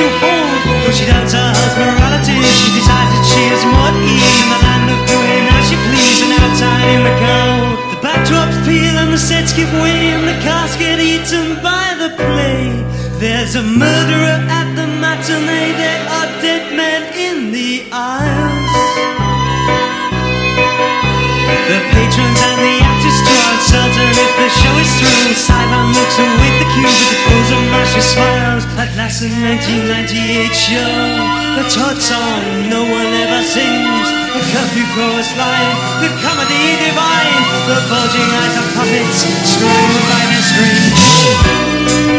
To hold. But she doubts her morality. The 1998 show, the Todd song no one ever sings. The curfew chorus line, the comedy divine, the bulging eyes of puppets screwing by their strings.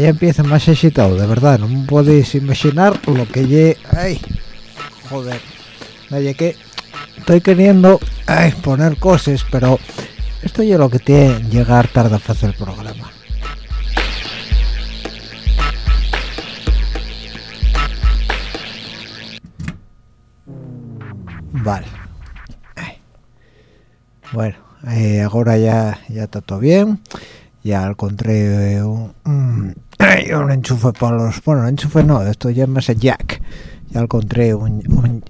Vaya empieza más excitado, de verdad, no me podéis imaginar lo que lle... Ay, joder, oye, que estoy queriendo ay, poner cosas, pero esto ya lo que tiene llegar tarde a hacer el programa. Vale. Bueno, eh, ahora ya, ya está todo bien ya encontré un, un, un enchufe para los bueno enchufe no esto ya hace jack ya encontré un, un,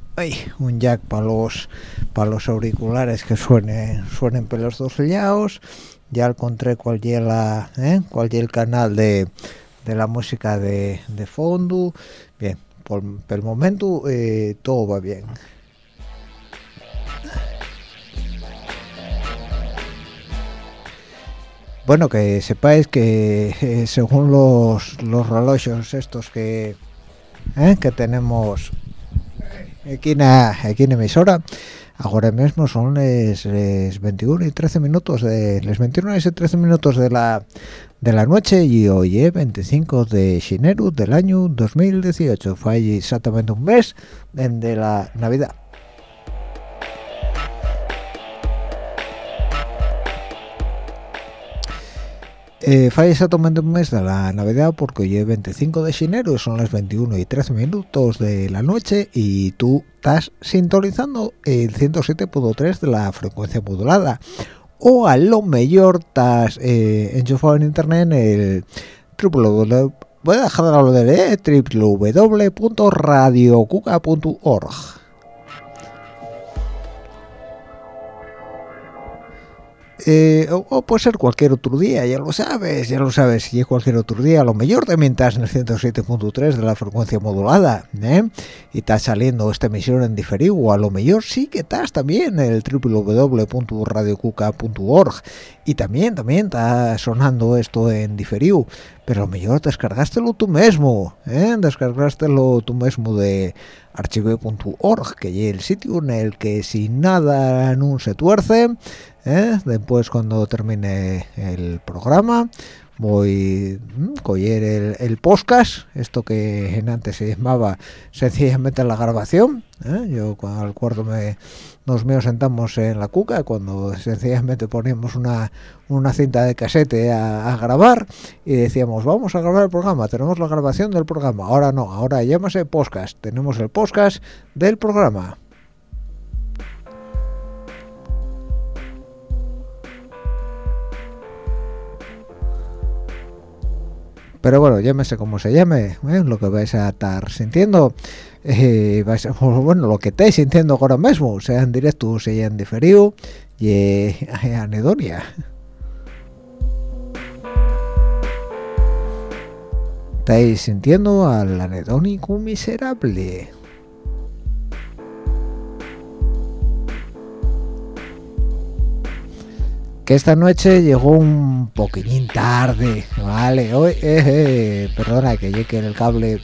un jack para los para los auriculares que suenen suenen por los dos lados ya encontré cuál es la ¿eh? es el canal de, de la música de, de fondo bien por, por el momento eh, todo va bien Bueno, que sepáis que eh, según los, los relojes estos que, eh, que tenemos aquí en, aquí en emisora, ahora mismo son las 21 y 13 minutos de las 21 y 13 minutos de la de la noche y hoy es 25 de enero del año 2018. Fue exactamente un mes de la Navidad. Eh, falla exactamente un mes de la Navidad porque hoy es 25 de enero, son las 21 y 13 minutos de la noche y tú estás sintonizando el 107.3 de la frecuencia modulada. O a lo mejor estás eh, enchufado en internet en el www voy a dejar de hablar de www.radiocuca.org Eh, o, puede ser cualquier otro día, ya lo sabes, ya lo sabes, si es cualquier otro día, a lo mejor también estás en el 107.3 de la frecuencia modulada, ¿eh? y estás saliendo esta emisión en diferido, o a lo mejor sí que estás también en el www.radiocuca.org, y también, también está sonando esto en diferido, pero a lo mejor descargástelo tú mismo, ¿eh? descargástelo tú mismo de archive.org, que es el sitio en el que si nada no se tuerce, ¿eh? después cuando termine el programa voy a mm, coger el, el, podcast esto que en antes se llamaba sencillamente la grabación ¿eh? yo cuando al cuarto me nos míos sentamos en la cuca cuando sencillamente poníamos una, una cinta de casete a, grabar y decíamos vamos a grabar el programa tenemos la grabación del programa ahora no ahora llámase podcast tenemos el podcast del programa pero bueno, llámese como se llame, ¿eh? lo que vais a estar sintiendo, eh, bueno, lo que estáis sintiendo ahora mismo, sea en directo, sea en diferido, y eh, anedonia. Estáis sintiendo al anedónico miserable. Esta noche llegó un poquillín tarde, vale, hoy, eh, eh, perdona que llegue el cable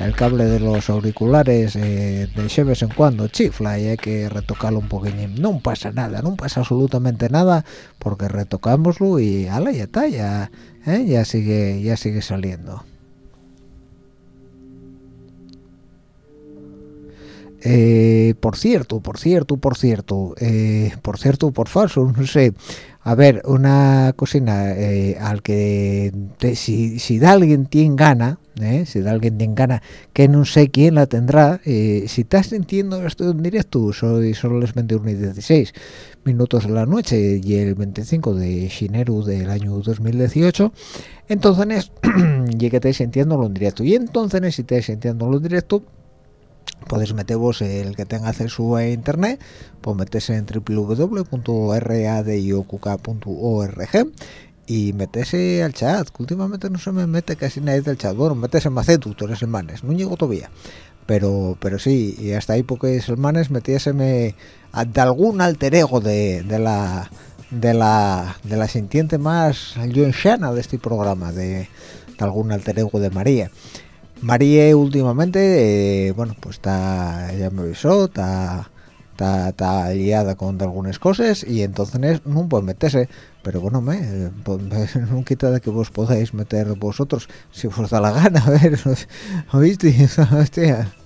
el cable de los auriculares eh, de vez en cuando chifla y hay que retocarlo un poquillín no pasa nada no pasa absolutamente nada porque retocámoslo y ala ya está ya ya sigue ya sigue saliendo por cierto, por cierto, por cierto, por cierto, por falso, no sé. A ver, una cocina eh, al que si, si da alguien tiene gana, si da alguien tiene gana, que no sé quién la tendrá, si estás sintiendo esto en directo, soy solo las 21 y 16 minutos de la noche y el 25 de enero del año 2018, entonces, y que estáis sintiéndolo en directo, y entonces si estáis sintiéndolo en directo, podéis meteros el que tenga acceso a internet pues meterse en www.radioqk.org y metese al chat que últimamente no se me mete casi nadie del chat. Bueno metese en macetu todas las semanas no llego todavía pero pero sí y hasta ahí pocas semanas metiéseme de algún alter ego de, de la de la de la sintiente más shana de este programa de, de algún alter ego de María María últimamente, eh, bueno, pues está, ya me avisó, está, está, liada con algunas cosas y entonces no puede meterse, pero bueno, me, pues, no quita de que vos podáis meter vosotros si os da la gana, a ver, ¿oíste?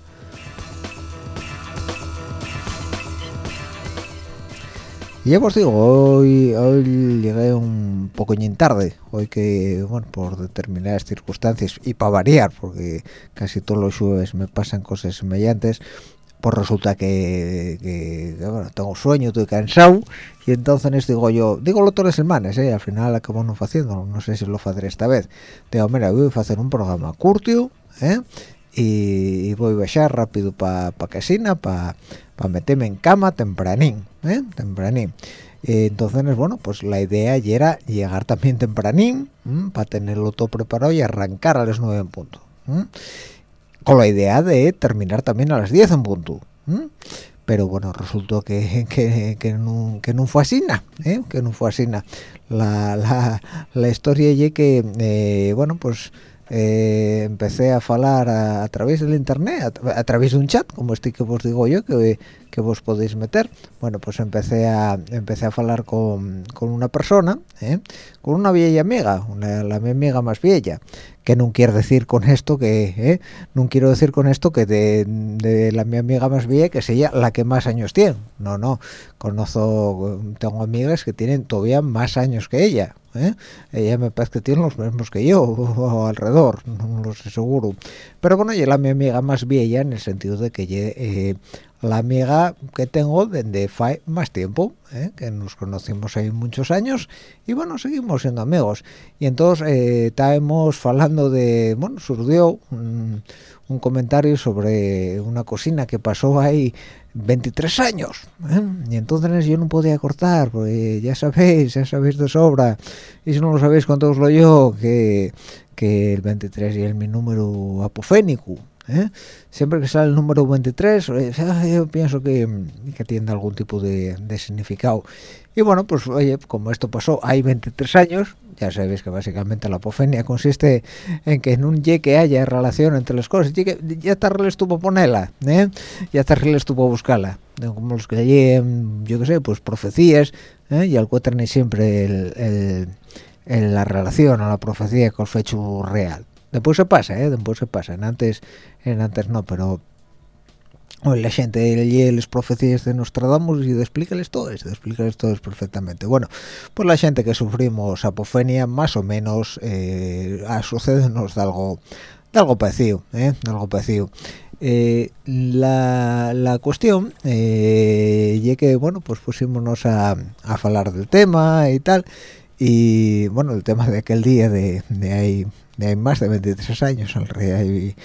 Y ya os digo, hoy, hoy llegué un poco tarde, hoy que, bueno, por determinadas circunstancias, y para variar, porque casi todos los jueves me pasan cosas semejantes, pues resulta que, bueno, tengo sueño, estoy cansado, y entonces digo yo, digo lo todas las semanas, ¿eh? al final acabo no haciendo, no sé si lo haré esta vez, digo, mira, voy a hacer un programa curtio, ¿eh? Y, voy a bajar rápido para pa casina, para para meterme en cama tempranín, ¿eh? tempranín. entonces, bueno, pues la idea ya era llegar también tempranín, para tenerlo todo preparado y arrancar a las 9 en punto. Con la idea de terminar también a las 10 en punto. Pero bueno, resultó que, que, que, no, que no fue así, ¿eh? que no fue así. La, la, la historia y que, eh, bueno, pues eh, empecé a hablar a, través del internet, a, través de un chat, como este que os digo yo, que, que vos podéis meter. Bueno, pues empecé a empecé a hablar con, con una persona, ¿eh? con una vieja amiga, una, la mi amiga más vieja, que no quiere decir con esto que, ¿eh? no quiero decir con esto que de, de la mi amiga más vieja que sea la que más años tiene. No, no, conozco, tengo amigas que tienen todavía más años que ella, ¿eh? ella me parece que tiene los mismos que yo o alrededor no lo sé seguro pero bueno ella es mi amiga más vieja en el sentido de que eh, la amiga que tengo desde hace más tiempo ¿eh? que nos conocimos ahí muchos años y bueno seguimos siendo amigos y entonces eh, estábamos hablando de bueno surgió un, comentario sobre una cocina que pasó ahí 23 años ¿eh? y entonces yo no podía cortar porque ya sabéis ya sabéis de sobra y si no lo sabéis os lo yo que que el 23 y es mi número apofénico ¿eh? siempre que sale el número 23 eh, yo pienso que, que tiene algún tipo de, significado y bueno pues oye como esto pasó hay 23 años ya sabéis que básicamente la apofenia consiste en que en un ye que haya relación entre las cosas que ya tarde estuvo ponerla ¿eh? ya tarde estuvo buscarla como los que leyen yo qué sé pues profecías ¿eh? y encuentran siempre el, el, el, la relación o la profecía con el fecho real después se pasa ¿eh? después se pasa en antes en antes no pero Hoy la gente lee las profecías de Nostradamus y explícales todo explícales todo perfectamente. Bueno, pues la gente que sufrimos apofenia, más o menos, eh, sucedernos de algo, de algo parecido, ¿eh? de algo parecido. Eh, la, la, cuestión eh, y que bueno pues pusimos a, a hablar del tema y tal y bueno el tema de aquel día de, de hay de hay más de 23 años al rey hay,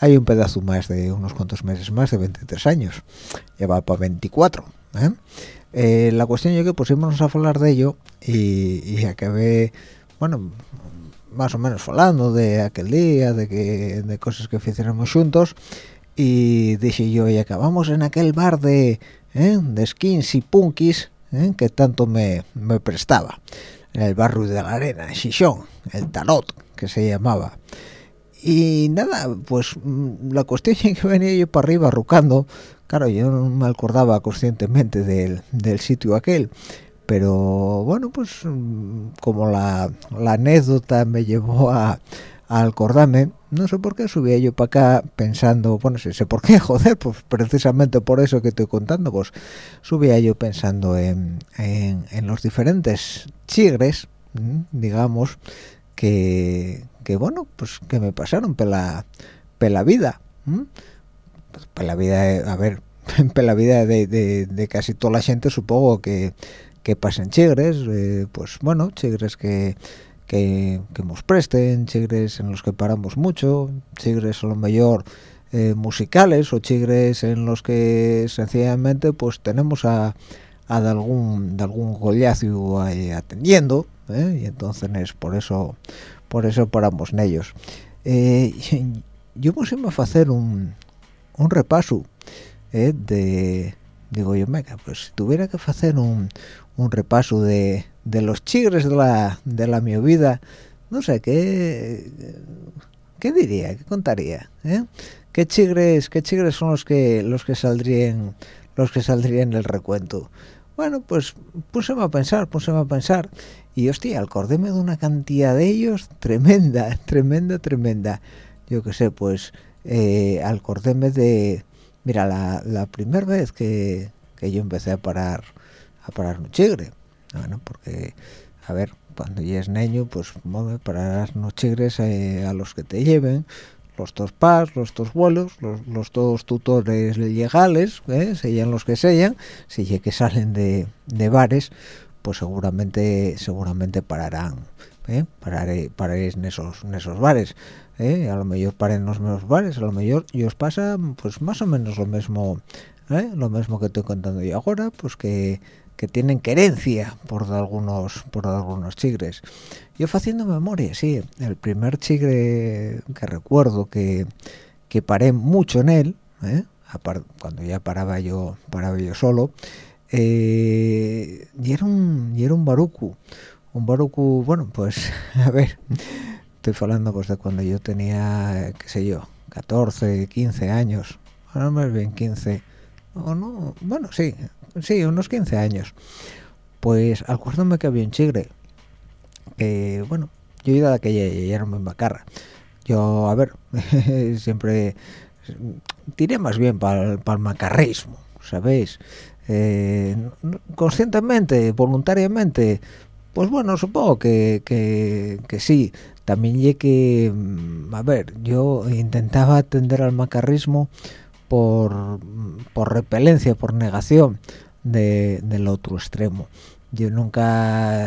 hay un pedazo más de unos cuantos meses más de 23 años ya va para 24 ¿eh? Eh, la cuestión es que pusimos a hablar de ello y, y acabé bueno más o menos hablando de aquel día de que de cosas que hiciéramos juntos y dije yo y acabamos en aquel bar de ¿eh? de skins y punkis ¿eh? que tanto me, me, prestaba en el barrio de la arena Chichón el tarot que se llamaba. Y nada pues la cuestión es que venía yo para arriba rucando claro yo no me acordaba conscientemente del, del sitio aquel pero bueno pues como la, la anécdota me llevó a, a acordarme no sé por qué subía yo para acá pensando bueno sí sé por qué joder pues precisamente por eso que estoy contando pues subía yo pensando en, en, los diferentes chigres digamos que, que bueno pues que me pasaron pela pela vida pues pela vida a ver pela vida de, de, de, casi toda la gente supongo que que pasen chigres eh, pues bueno chigres que que, nos presten chigres en los que paramos mucho chigres a lo mejor eh, musicales o chigres en los que sencillamente pues tenemos a, a algún de algún ahí atendiendo ¿eh? y entonces es por eso por eso paramos en ellos eh, yo me a hacer un, un repaso de digo yo mega pues si tuviera que hacer un, un repaso de, de los chigres de la de la mi vida. No sé qué qué diría qué contaría ¿eh? qué chigres qué chigres son los que los que saldrían los que saldrían el recuento bueno pues púseme a pensar púseme a pensar. Y hostia acordéme de una cantidad de ellos tremenda tremenda tremenda. Yo qué sé pues eh, acordéme de mira la, la primera vez que, que, yo empecé a parar a parar un chigre bueno porque a ver cuando es niño pues parar los chigres eh, a los que te lleven los dos pas, los dos vuelos, los, los dos tutores legales, ¿eh? sellan los que sellan, si ya que salen de, de bares, pues seguramente seguramente pararán ¿eh? pararé pararéis en esos en esos bares ¿eh? a lo mejor paren los mismos bares a lo mejor y os pasa pues más o menos lo mismo ¿eh? lo mismo que estoy contando yo ahora pues que, que tienen querencia por algunos por algunos chigres yo haciendo memoria sí. El primer chigre que recuerdo que que paré mucho en él ¿eh? cuando ya paraba yo paraba yo solo eh, y era un y era un baruku un baruku bueno pues a ver estoy hablando pues de cuando yo tenía qué sé yo 14 15 años ahora más bien 15 o no bueno sí sí unos 15 años. Pues acuérdame que había un chigre que bueno yo iba de aquella y era muy macarra yo a ver siempre tiré más bien para el macarrismo sabéis eh, conscientemente, voluntariamente, pues bueno supongo que, que, sí. También llegué mm, a ver yo intentaba atender al macarrismo por, por repelencia por negación del otro extremo yo nunca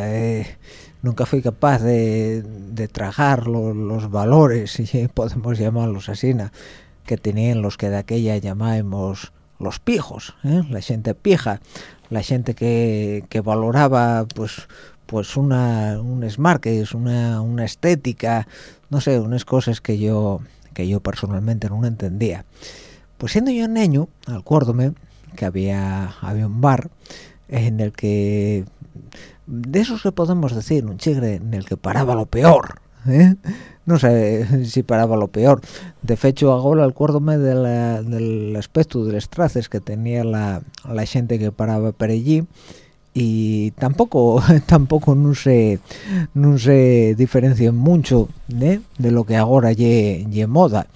nunca fui capaz de, de tragar los valores si podemos llamarlos así que tenían los que de aquella llamábamos los pijos ¿eh? la gente pija la gente que, que valoraba pues pues una un es una, una estética no sé unas cosas que yo que yo personalmente no entendía pues siendo yo niño acuérdome que había había un bar en el que de esos que podemos decir un chigre en el que paraba lo peor ¿eh? no sé si paraba lo peor de hecho ahora acuérdome de del aspecto de los traces que tenía la, la gente que paraba por allí y tampoco tampoco no se no se diferencia mucho ¿eh? de lo que ahora ye, ye moda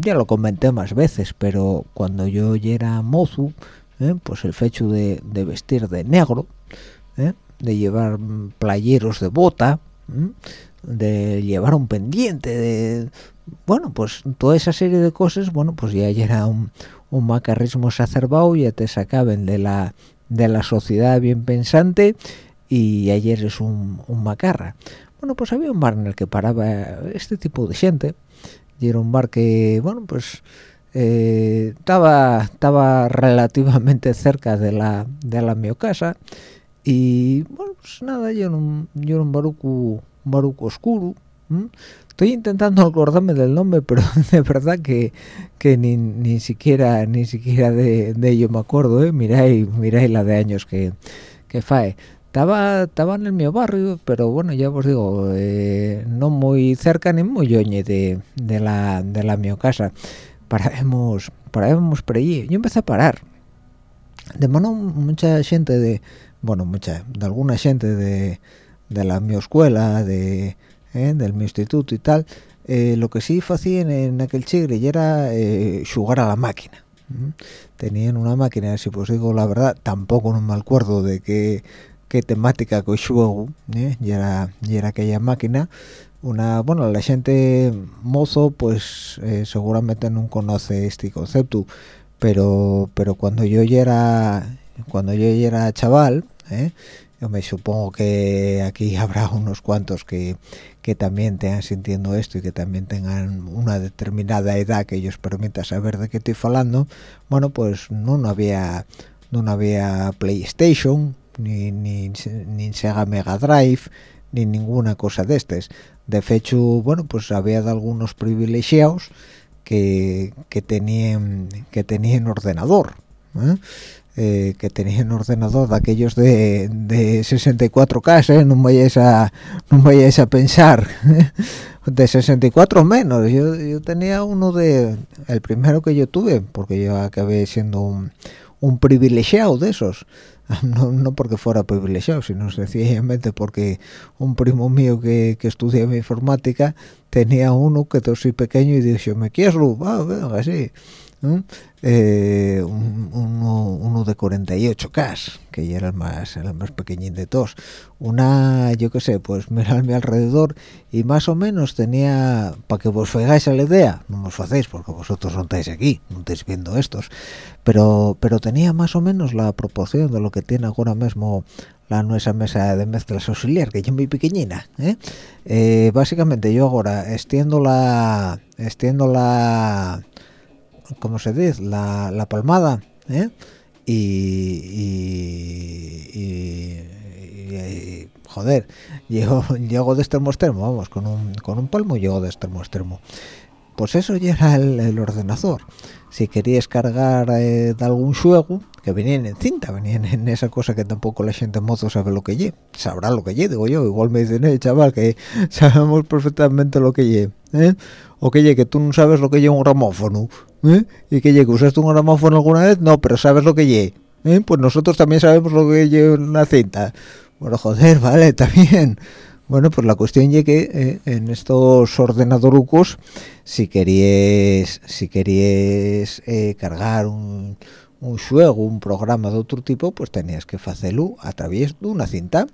ya lo comenté más veces pero cuando yo era mozo ¿eh? pues el fecho de, vestir de negro ¿eh? de llevar playeros de bota de llevar un pendiente de bueno pues toda esa serie de cosas bueno pues ya era un, macarrismo exacerbado ya te sacaban de la de la sociedad bien pensante y ayer es un, un macarra bueno pues había un bar en el que paraba este tipo de gente y era un bar que bueno pues eh, estaba estaba relativamente cerca de la de la mi casa y bueno pues nada yo era un, yo era un baruco baruco oscuro estoy intentando acordarme del nombre pero de verdad que, que ni, ni siquiera ni siquiera de, ello me acuerdo ¿eh? miráis miráis la de años que, que fae estaba estaba en el mío barrio pero bueno ya os digo eh, no muy cerca ni muy yoñe de, de la de la mi casa. Parábamos parábamos por allí. Yo empecé a parar. De mano mucha gente de bueno mucha de alguna gente de de la mi escuela de eh, del mi instituto y tal eh, lo que sí hacían en aquel chigre y era eh, jugar a la máquina. Tenían una máquina si pues digo la verdad tampoco no me acuerdo de qué, qué temática que juego y era y era aquella máquina. Una bueno la gente mozo pues seguramente no conoce este concepto pero pero cuando yo ya era cuando yo era chaval yo me supongo que aquí habrá unos cuantos que, que también estén sintiendo esto y que también tengan una determinada edad que ellos permita saber de qué estoy hablando bueno pues no, no había no había PlayStation ni, ni, ni Sega Mega Drive ni ninguna cosa de estas de hecho bueno pues había algunos privilegiados que, que tenían que tenían ordenador ¿eh? Eh, que tenían ordenador de aquellos de, de 64K, ¿eh? no vayáis a no vayáis a pensar de 64 menos. Yo, yo tenía uno de el primero que yo tuve, porque yo acabé siendo un, un privilegiado de esos. no, no porque fuera privilegiado, sino sencillamente porque un primo mío que, que estudiaba informática tenía uno que tosí pequeño y dijo, me quiero, va, ah, venga, así. Eh, uno, de 48K, que ya era el más, el más pequeñín de todos. Una, yo qué sé, pues mirar mi alrededor y más o menos tenía, para que vos fegáis a la idea, no os hacéis porque vosotros no estáis aquí, no estáis viendo estos, pero pero tenía más o menos la proporción de lo que tiene ahora mismo la nuestra mesa de mezclas auxiliar que es muy pequeñina ¿eh? Eh, básicamente yo ahora extiendo la extiendo la como se dice la, la palmada ¿eh? y, y, joder llego, llego de extremo extremo vamos con un, con un palmo llego de extremo extremo pues eso ya era el, ordenador si querías cargar eh, de algún juego que venían en cinta, venían en esa cosa que tampoco la gente mozo sabe lo que lle, sabrá lo que lle, digo yo, igual me dicen, eh, chaval, que sabemos perfectamente lo que lle, ¿eh? O que que tú no sabes lo que lle un gramófono, ¿eh? y que lle, que usaste un gramófono alguna vez, no, pero sabes lo que lle, ¿eh? pues nosotros también sabemos lo que lle una cinta, bueno, joder, vale, bien, bueno, pues la cuestión es que eh, en estos ordenadorucos, si querías, si querías eh, cargar un, un juego, un programa de otro tipo, pues tenías que hacerlo a través de una cinta.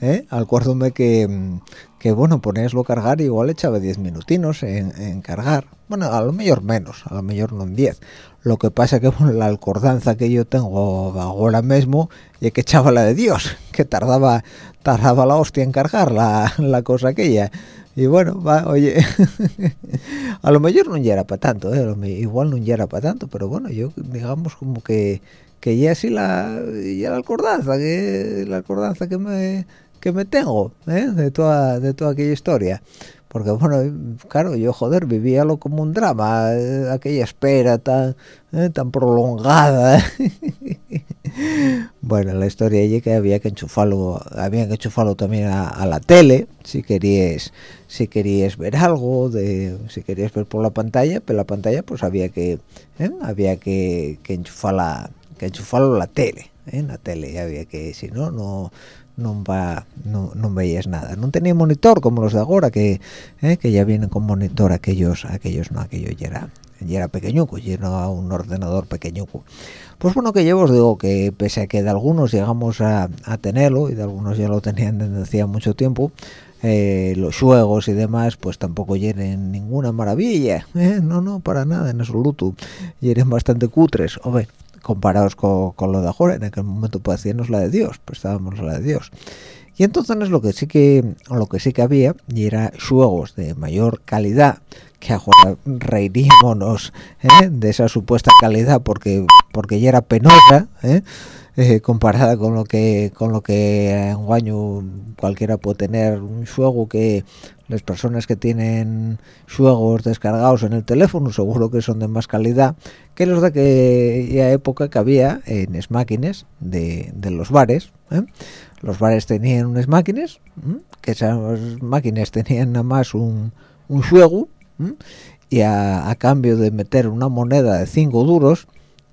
¿eh? Acuérdome que, que, bueno, poníaslo a cargar igual echaba 10 minutinos en, cargar. Bueno, a lo mejor menos, a lo mejor no en 10. Lo que pasa que bueno, la alcordanza que yo tengo ahora mismo y que echaba la de Dios, que tardaba tardaba la hostia en cargar la, la cosa aquella y bueno, va, oye, a lo mejor no era para tanto, ¿eh? igual no era para tanto, pero bueno, yo digamos como que, que ya sí la, ya la acordanza, que la acordanza que me, que me tengo ¿eh? de, toda, de toda aquella historia. Porque bueno, claro, yo joder, vivíalo como un drama, eh, aquella espera tan, eh, tan prolongada. bueno, la historia es que había que enchufarlo, había que enchufarlo también a, la tele, si querías, si querías ver algo, de, si querías ver por la pantalla, pero la pantalla pues había que, ¿eh? había que, que enchufarla, que enchufarlo la tele, en la tele, había que, si no, no no va no, no veías nada. No tenía monitor como los de ahora que eh, que ya vienen con monitor aquellos aquellos no aquello ya era ya era pequeñuco ya era un ordenador pequeñuco. Pues bueno que yo os digo que pese a que de algunos llegamos a, a tenerlo y de algunos ya lo tenían desde hacía mucho tiempo eh, los juegos y demás pues tampoco llenen ninguna maravilla ¿eh? no no para nada en absoluto. Eran bastante cutres. Ver comparados con, lo de ahora en aquel momento pues hacíamos la de Dios pues estábamos la de Dios. Y entonces lo que sí que lo que sí que había y era juegos de mayor calidad que ahora reiríamos ¿eh? de esa supuesta calidad porque porque ya era penosa ¿eh? Eh, comparada con lo que con lo que en un año cualquiera puede tener un juego que las personas que tienen juegos descargados en el teléfono seguro que son de más calidad que los de aquella época que había en las máquinas de, los bares ¿eh? los bares tenían unas máquinas que esas máquinas tenían nada más un, un juego y a, a, cambio de meter una moneda de 5 duros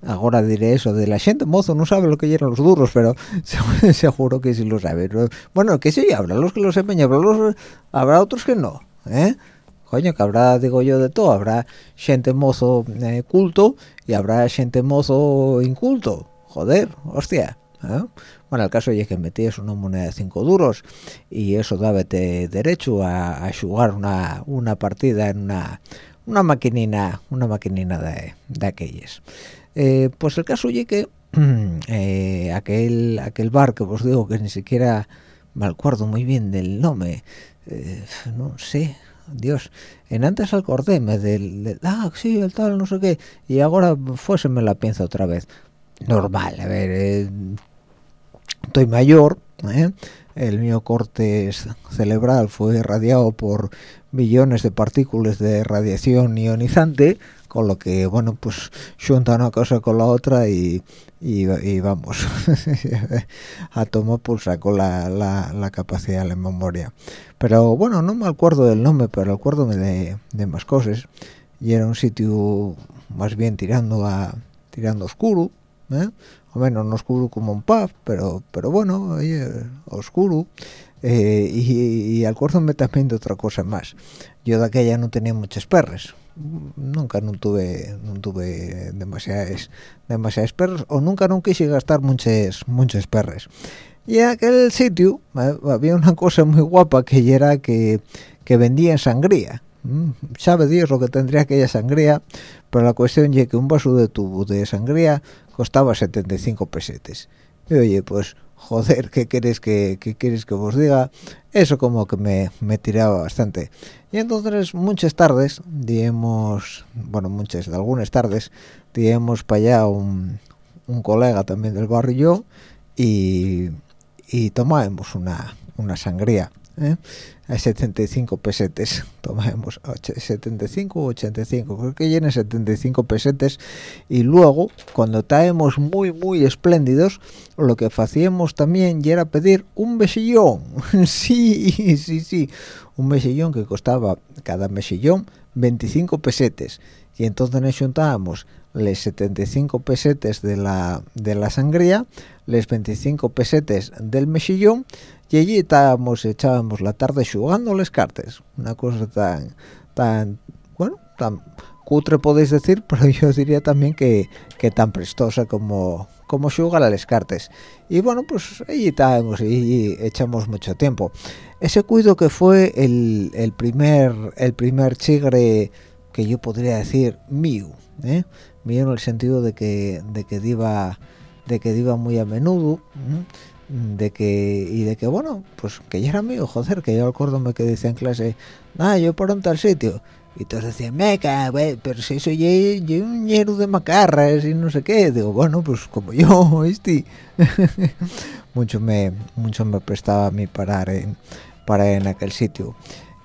ahora diré eso de la gente mozo no sabe lo que eran los duros pero seguro que sí lo sabe. Bueno que sí habrá los que lo sepan y habrá, los, habrá otros que no ¿eh? coño que habrá digo yo de todo. Habrá gente mozo eh, culto y habrá gente mozo inculto. Joder hostia ¿eh? bueno el caso es que metías una moneda de 5 duros y eso daba derecho a, jugar una, una partida en una una maquinina una maquinina de, de aquellas eh, pues el caso oye que eh, aquel aquel bar que os digo que ni siquiera me acuerdo muy bien del nombre no sé Dios en antes acordéme del, del, ah sí el tal no sé qué y ahora fuese me la pienso otra vez normal a ver estoy mayor el mío corte cerebral fue irradiado por millones de partículas de radiación ionizante con lo que bueno pues junta una cosa con la otra y, y, vamos a tomar por saco la, la, capacidad de la memoria. Pero bueno no me acuerdo del nombre pero acuerdo de, de más cosas. Y era un sitio más bien tirando a tirando oscuro ¿eh? O menos no oscuro como un pub pero pero bueno oscuro. Eh, y, y acuérdome también de otra cosa más. Yo de aquella no tenía muchas perres nunca no tuve no tuve demasiadas demasiadas perros o nunca no quise gastar muchas muchas perres y en aquel sitio eh, había una cosa muy guapa que era que, que vendían sangría. Mm, sabe Dios lo que tendría aquella sangría pero la cuestión es que un vaso de tubo de sangría costaba 75 pesetes y oye pues joder, ¿qué quieres que, qué quieres que os diga? Eso como que me, me tiraba bastante. Y entonces muchas tardes, digamos, bueno, muchas, algunas tardes, digamos para allá un, un colega también del barrio y, y tomábamos una, una sangría. ¿Eh? a 75 pesetes tomamos 75 o 85 creo que llene 75 pesetes. Y luego cuando estábamos muy muy espléndidos lo que hacíamos también era pedir un mesillón. Sí sí sí. Un mesillón que costaba cada mesillón 25 pesetes. Y entonces nos juntábamos les 75 pesetes de la de la sangría les 25 pesetes del mesillón y allí estábamos echábamos la tarde jugando las cartas una cosa tan tan bueno tan cutre podéis decir pero yo diría también que, que tan prestosa como como jugar a las cartas y bueno pues ahí estábamos y echamos mucho tiempo. Ese cuido que fue el, el primer el primer chigre que yo podría decir mío ¿eh? mío en el sentido de que de que iba de que iba muy a menudo de que y de que bueno pues que ya era mío joder que yo acuérdome que decía en clase ah yo por un tal sitio y todos decían, meca, pero si soy yo, un ñero de macarras y no sé qué. Digo, bueno, pues como yo, este. mucho me mucho me prestaba a mí parar en, parar en aquel sitio.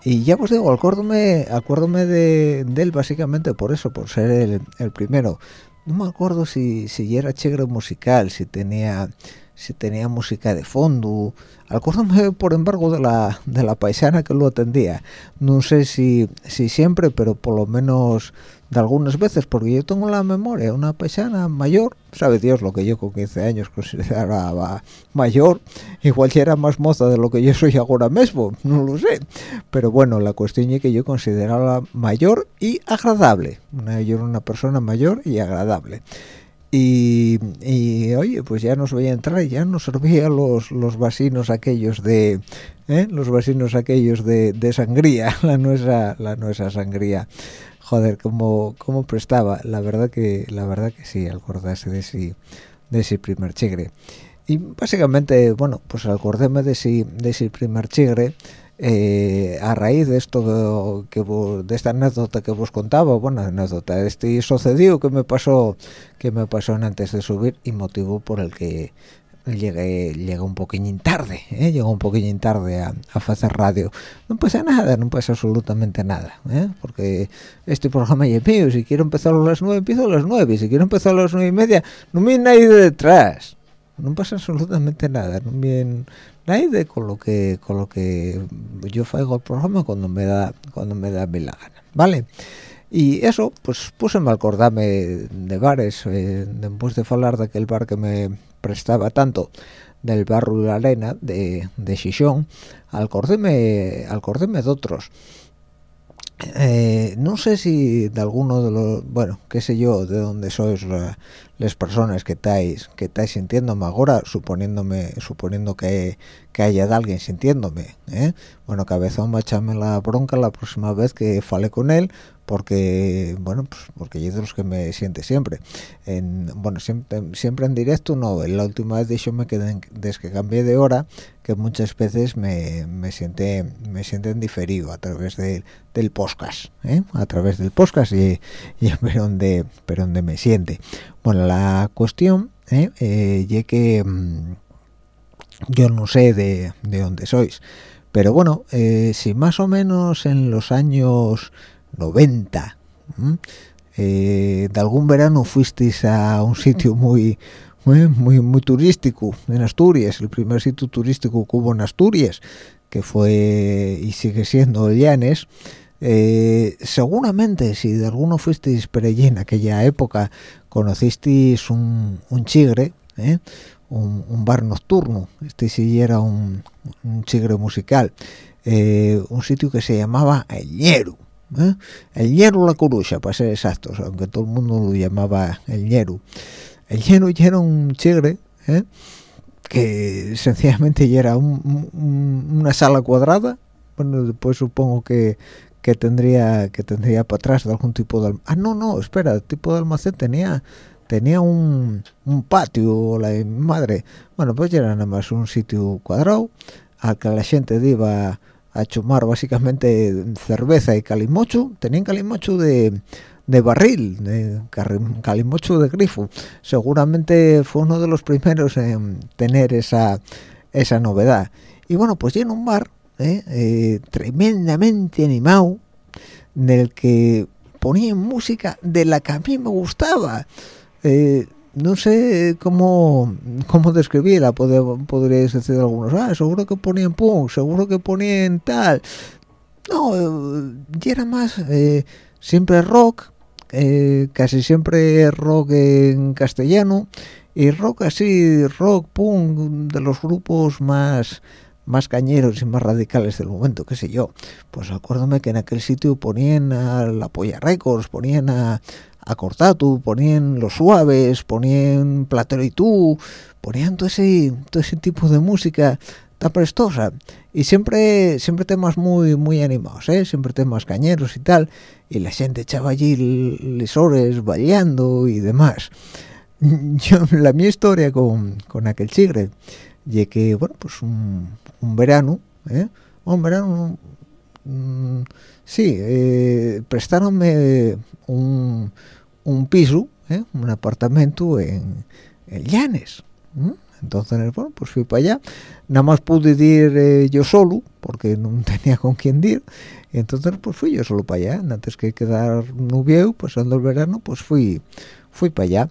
Y ya pues digo, acuérdome, acuérdome de, él básicamente por eso, por ser el, el primero. No me acuerdo si, si era chegre musical, si tenía si tenía música de fondo. Acuérdame, por embargo, de la, de la paisana que lo atendía. No sé si, si siempre, pero por lo menos de algunas veces, porque yo tengo la memoria, una paisana mayor, sabe Dios lo que yo con 15 años consideraba mayor, igual ya era más moza de lo que yo soy ahora mismo, no lo sé. Pero bueno, la cuestión es que yo consideraba mayor y agradable. Yo era una persona mayor y agradable. Y, oye pues ya nos voy a entrar ya nos servía los los vasinos aquellos de ¿eh? los vasinos aquellos de, de, sangría la nuestra la nuestra sangría. Joder cómo, cómo prestaba. La verdad que la verdad que sí acordarse de ese de ese primer chigre. Y básicamente bueno pues acordéme de ese de ese primer chigre eh, a raíz de esto que de esta anécdota que vos contaba bueno anécdota este sucedió que me pasó que me pasó antes de subir y motivo por el que llegué llegué un poquillín tarde ¿eh? un poquillín tarde a, hacer radio no pasa nada no pasa absolutamente nada ¿eh? porque este programa es mío si quiero empezar a las nueve empiezo a las nueve si quiero empezar a las nueve y media no me nadie detrás no pasa absolutamente nada no viene nadie con lo que con lo que yo hago el programa cuando me da cuando me da la gana vale y eso pues puse mal acordarme de bares eh, después de hablar de aquel bar que me prestaba tanto del barrio de la arena de de Xixón acordéme acordéme de otros eh, no sé si de alguno de los bueno qué sé yo de dónde sois las personas que estáis que estáis sintiéndome ahora suponiéndome suponiendo que, que haya de alguien sintiéndome ¿eh? bueno cabezón va a echarme la bronca la próxima vez que fale con él porque bueno pues porque yo de los que me siente siempre en, bueno siempre siempre en directo no la última vez de me quedé desde que cambié de hora que muchas veces me, me siente me sienten diferido a través de, del podcast ¿eh? a través del podcast y, y pero donde pero donde me siente bueno la cuestión ¿eh? eh que mm, yo no sé de, de dónde sois pero bueno si más o menos en los años 90 eh, de algún verano fuisteis a un sitio muy muy muy turístico en Asturias el primer sitio turístico que hubo en Asturias que fue y sigue siendo Llanes. Eh, seguramente si de alguno fuisteis por allí en aquella época conocisteis un, un chigre ¿eh? un, bar nocturno. Este sí era un, chigre musical. Un sitio que se llamaba El Ñero ¿eh? el hierro la coruja para ser exactos aunque todo el mundo lo llamaba el hierro el hierro ya era un chigre ¿eh? que sencillamente ya era una sala cuadrada bueno después supongo que que tendría que tendría para atrás de algún tipo de ah no no espera tipo de almacén tenía tenía un, un patio la madre bueno pues ya era nada más un sitio cuadrado al que la gente iba a chumar básicamente cerveza y calimocho. Tenían calimocho de, de barril de calimocho de grifo. Seguramente fue uno de los primeros en tener esa esa novedad. Y bueno pues en un bar ¿eh? Eh, tremendamente animado en el que ponían música de la que a mí me gustaba. Eh, no sé cómo cómo describirla podríais decir algunos ah seguro que ponían punk seguro que ponían tal no y era más eh, siempre rock eh, casi siempre rock en castellano y rock así rock punk de los grupos más más cañeros y más radicales del momento, qué sé yo. Pues acuérdame que en aquel sitio ponían a la Polla Records, ponían a, a Cortatu, ponían Los Suaves, ponían Platero y tú, ponían todo ese, todo ese tipo de música tan prestosa y siempre siempre temas muy muy animados ¿eh? siempre temas cañeros y tal y la gente echaba allí lesores bailando y demás yo la mi historia con, con aquel chigre y que bueno pues un, un verano ¿eh? un verano mm, sí eh, prestaronme un, un piso ¿eh? un apartamento en, en Llanes entonces bueno pues fui para allá. Nada más pude ir eh, yo solo porque no tenía con quién ir. Entonces pues fui yo solo para allá. Antes que quedar nubieu pasando el verano pues fui fui para allá.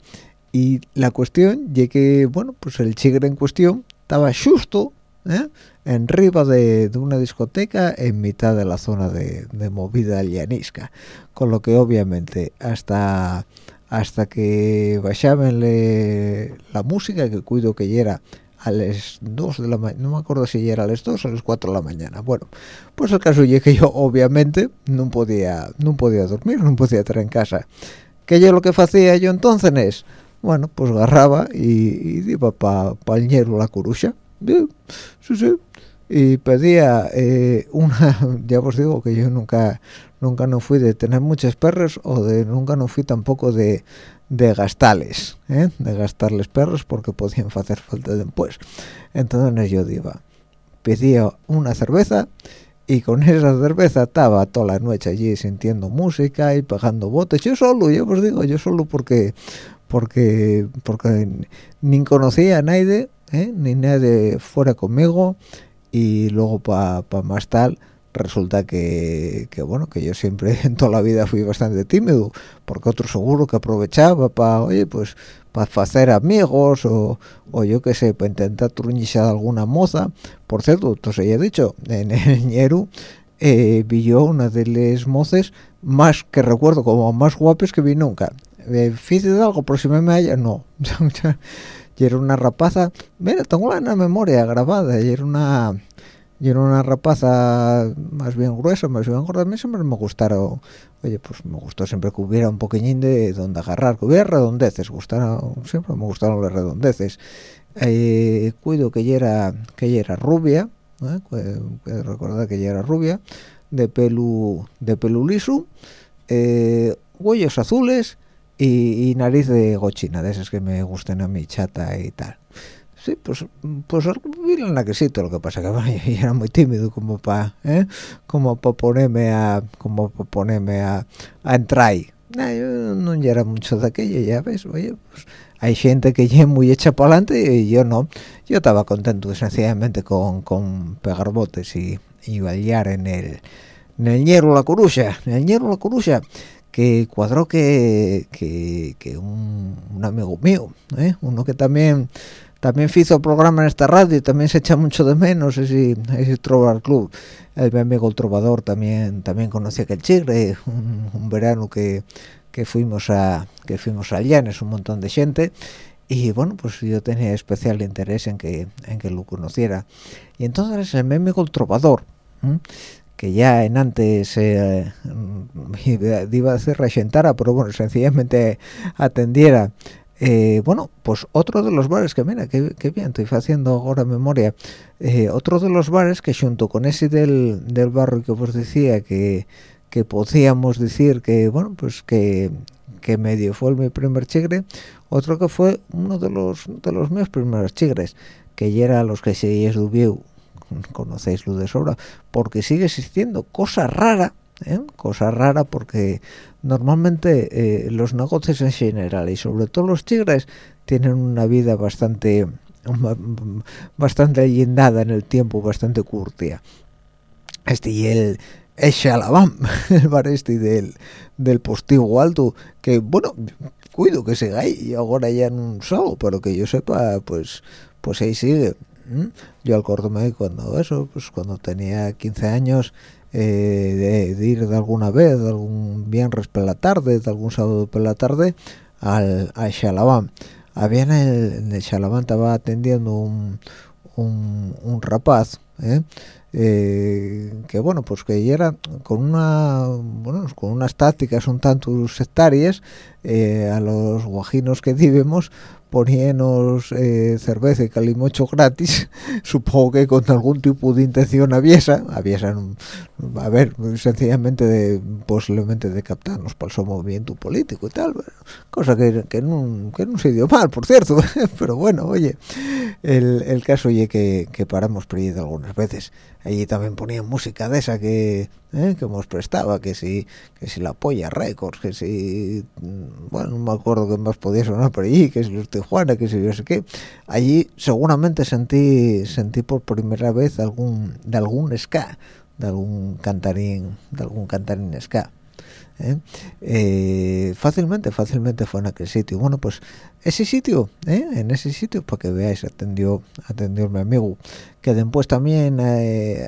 Y la cuestión que bueno pues el chigre en cuestión estaba justo ¿eh? En riba de, de, una discoteca en mitad de la zona de, de movida llanisca con lo que obviamente hasta hasta que bajaban la música que cuido que ya era a las 2 de la mañana, no me acuerdo si ya era a las 2 o a las 4 de la mañana. Bueno, pues el caso es que yo obviamente no podía no podía dormir, no podía estar en casa. Que yo lo que hacía yo entonces es, bueno, pues agarraba y, y iba para pa el la curucha. Sí, sí. Y pedía eh, una, ya os digo que yo nunca nunca no fui de tener muchas perros o de nunca no fui tampoco de, de gastarles, ¿eh? de gastarles perros porque podían hacer falta después. Entonces yo iba, pedía una cerveza y con esa cerveza estaba toda la noche allí sintiendo música y pegando botes. Yo solo, yo os digo, yo solo porque porque porque ni conocía a nadie, ¿eh? ni nadie fuera conmigo. Y luego para pa más tal resulta que, que, bueno que yo siempre en toda la vida fui bastante tímido porque otro seguro que aprovechaba para oye pues para hacer amigos o, o yo qué sé para intentar truñizar alguna moza. Por cierto entonces ya he dicho en el ñeru eh, vi yo una de las moces más que recuerdo como más guapas que vi nunca. Eh, de algo por si me haya no y era una rapaza mira tengo la memoria grabada y era una y era una rapaza más bien gruesa, más bien gorda, a mí siempre me gustaron, oye, pues me gustó siempre que hubiera un poquillín de donde agarrar, que hubiera redondeces, gustara, siempre me gustaron las redondeces. Eh, cuido que ella era, que ella era rubia, ¿eh? recordar que ella era rubia, de pelo, de pelo liso, eh, huellos azules y, y, nariz de gochina, de esas que me gusten a mí, chata y tal sí, pues, pues en la que sí, lo que pasa que bueno, yo era muy tímido como para, ¿eh? como para ponerme a, como para ponerme a, a entrar ahí. Nah, yo no era mucho de aquello, ya ves, oye, pues hay gente que ya muy hecha para adelante y yo no. Yo estaba contento sencillamente con, con pegar botes y, y bailar en el, en el ñero La Coruja, en el ñero La Coruja que cuadró que, que, que un, un, amigo mío, ¿eh? uno que también también hizo programa en esta radio y también se echa mucho de menos ese, ese Trovar Club el mi amigo el trovador también también conocía que el chigre un, un, verano que, que fuimos a que fuimos a Llanes un montón de gente y bueno pues yo tenía especial interés en que en que lo conociera y entonces el amigo el trovador. Que ya en antes eh, iba a decir regentara pero bueno sencillamente atendiera. Eh, bueno, pues otro de los bares que mira, que, bien, estoy haciendo ahora memoria, eh, otro de los bares que junto con ese del, del barrio que os decía que, que podíamos decir que, bueno, pues que, que medio fue mi primer chigre, otro que fue uno de los de los mis primeros chigres, que ya era los que se subió, conocéis lo de sobra, porque sigue existiendo cosa rara, ¿eh? cosa rara porque normalmente eh, los negocios en general y sobre todo los tigres tienen una vida bastante bastante lindada en el tiempo bastante curtia este y el el el bar este del, del postigo alto, que bueno, cuido que siga ahí, y ahora ya en un solo, pero que yo sepa, pues pues ahí sigue. Yo al corto cuando eso, pues cuando tenía 15 años, eh, de, ir de alguna vez, de algún viernes por la tarde, de algún sábado por la tarde, al, al Xalabán. Había en el, en estaba atendiendo un, un, rapaz, ¿eh? Eh, que bueno pues que era con una bueno con unas tácticas un tanto sectarias a los guajinos que vivimos poníanos eh, cerveza y calimocho gratis. Supongo que con algún tipo de intención aviesa aviesa a ver sencillamente de posiblemente de captarnos para su movimiento político y tal cosa que, que, no, se dio mal por cierto. Pero bueno oye el, el caso oye que, que paramos por algunas veces allí también ponían música de esa que ¿eh? que hemos prestaba que si que si la polla records que si mm, bueno no me acuerdo qué más podía sonar por allí que si los Tijuana que si yo sé qué allí seguramente sentí sentí por primera vez algún de algún ska de algún cantarín de algún cantarín ska ¿eh? Eh, fácilmente fácilmente fue en aquel sitio. Bueno pues ese sitio ¿eh? en ese sitio para que veáis atendió atendió mi amigo que después también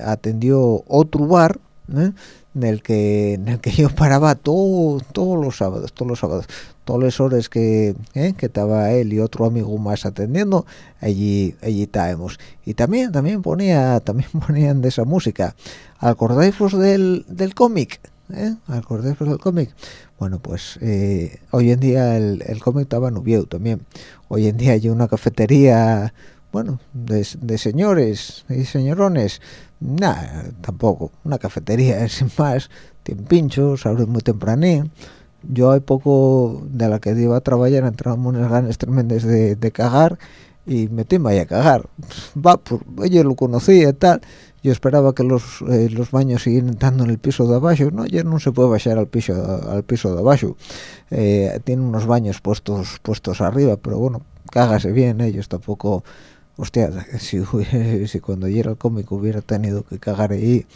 atendió otro bar en el que en el que yo paraba todo, todos los sábados todos los sábados todas las horas que que estaba él y otro amigo más atendiendo allí allí estábamos. Y también también ponía también ponían de esa música. Acordáis del, del cómic ¿eh? acordáis del cómic. Bueno pues eh, hoy en día el, el cómic estaba nubiado también. Hoy en día hay una cafetería bueno de, de señores y señorones. Nada tampoco. Una cafetería sin más tiene pinchos abre muy tempranín. Yo hay poco de la que iba a trabajar entramos unas ganas tremendas de, de cagar y metíme a cagar. Va pues, oye lo conocía y tal yo esperaba que los eh, los baños siguieran entrando en el piso de abajo. No ya no se puede bajar al piso al piso de abajo. Eh, tiene unos baños puestos puestos arriba pero bueno cágase bien ellos tampoco hostia, si, si cuando yo era el cómico hubiera tenido que cagar ahí,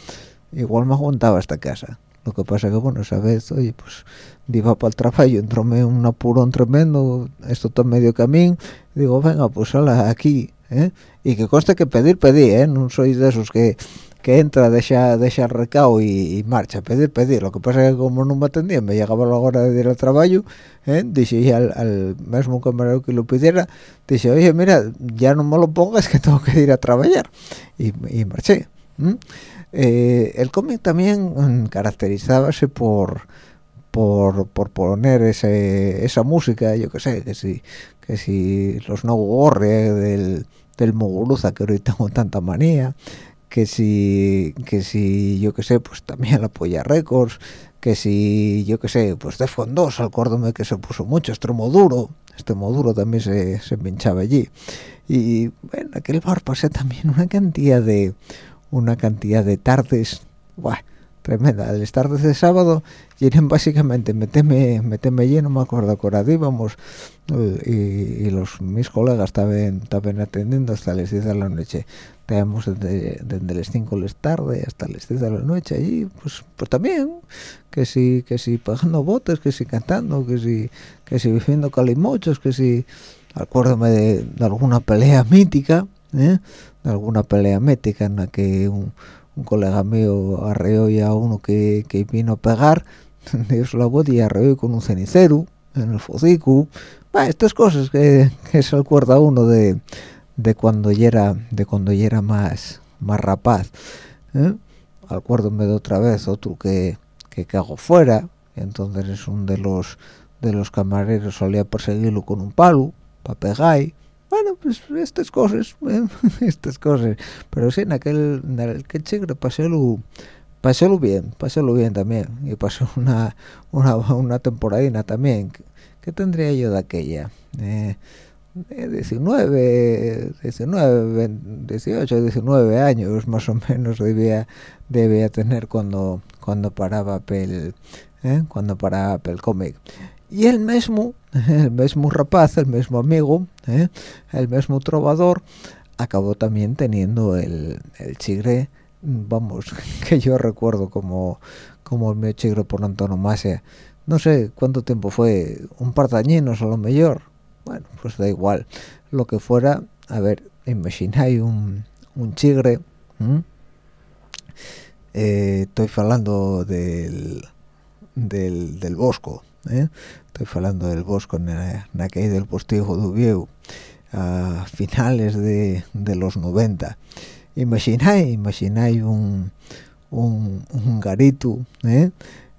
igual me aguantaba esta casa. Lo que pasa que, bueno, esa vez, oye, pues, iba para el trabajo, entróme un apurón tremendo, esto todo medio camino, digo, venga, pues, hola, aquí, ¿eh? Y que conste que pedir, pedí, ¿eh? No soy de esos que que entra, deja, deja recao y, marcha, pedir, pedir. Lo que pasa es que como no me atendía, me llegaba la hora de ir al trabajo, ¿eh? dije al, al mismo camarero que lo pidiera, dice, oye, mira, ya no me lo pongas que tengo que ir a trabajar. Y, y marché. Eh, el cómic también mm, caracterizábase por, por, por poner ese, esa música, yo que sé, que si, que si los no gorre del, del Muguruza, que ahorita tengo tanta manía, que si que si yo que sé pues también la Polla Records que si yo que sé pues de 2 acuérdame que se puso mucho extremo duro extremo duro también se, se pinchaba allí. Y en aquel bar pasé también una cantidad de una cantidad de tardes buah, tremenda las tardes de sábado eran básicamente meteme meteme lleno me acuerdo que íbamos y, los mis colegas estaban estaban atendiendo hasta las 10 de la noche teníamos desde, desde las 5 de la tarde hasta las 10 de la noche allí pues pues también que si que si pagando botes que si cantando que si que si viviendo calimochos que si acuérdame de, alguna pelea mítica ¿eh? de alguna pelea mítica en la que un, un colega mío arreó ya uno que, que vino a pegar dio la voz y arreó con un cenicero en el focico estas cosas que, que se acuerda uno de de cuando ya era de cuando ya era más más rapaz ¿eh? acuérdome de otra vez otro que que cago fuera entonces es un de los de los camareros solía perseguirlo con un palo para pegar bueno pues estas cosas ¿eh? estas cosas pero sí en aquel en aquel chigre pasélo pasélo bien pasélo bien también y pasó una una, una temporadina también ¿qué tendría yo de aquella? Eh, 19, 19, 18, 19 años más o menos debía debía tener cuando cuando paraba pel ¿eh? cuando paraba pel cómic y el mismo el mismo rapaz el mismo amigo ¿eh? el mismo trovador acabó también teniendo el, el chigre vamos que yo recuerdo como como el mío chigre por antonomasia. No sé cuánto tiempo fue un par de añinos a lo mejor. Bueno pues da igual. Lo que fuera a ver imagináis un, un chigre eh, estoy hablando del del, del bosco ¿eh? estoy hablando del bosco en, la caída del postigo de Ubieu a finales de, de los 90 imagináis imagináis un, un, un garito ¿eh?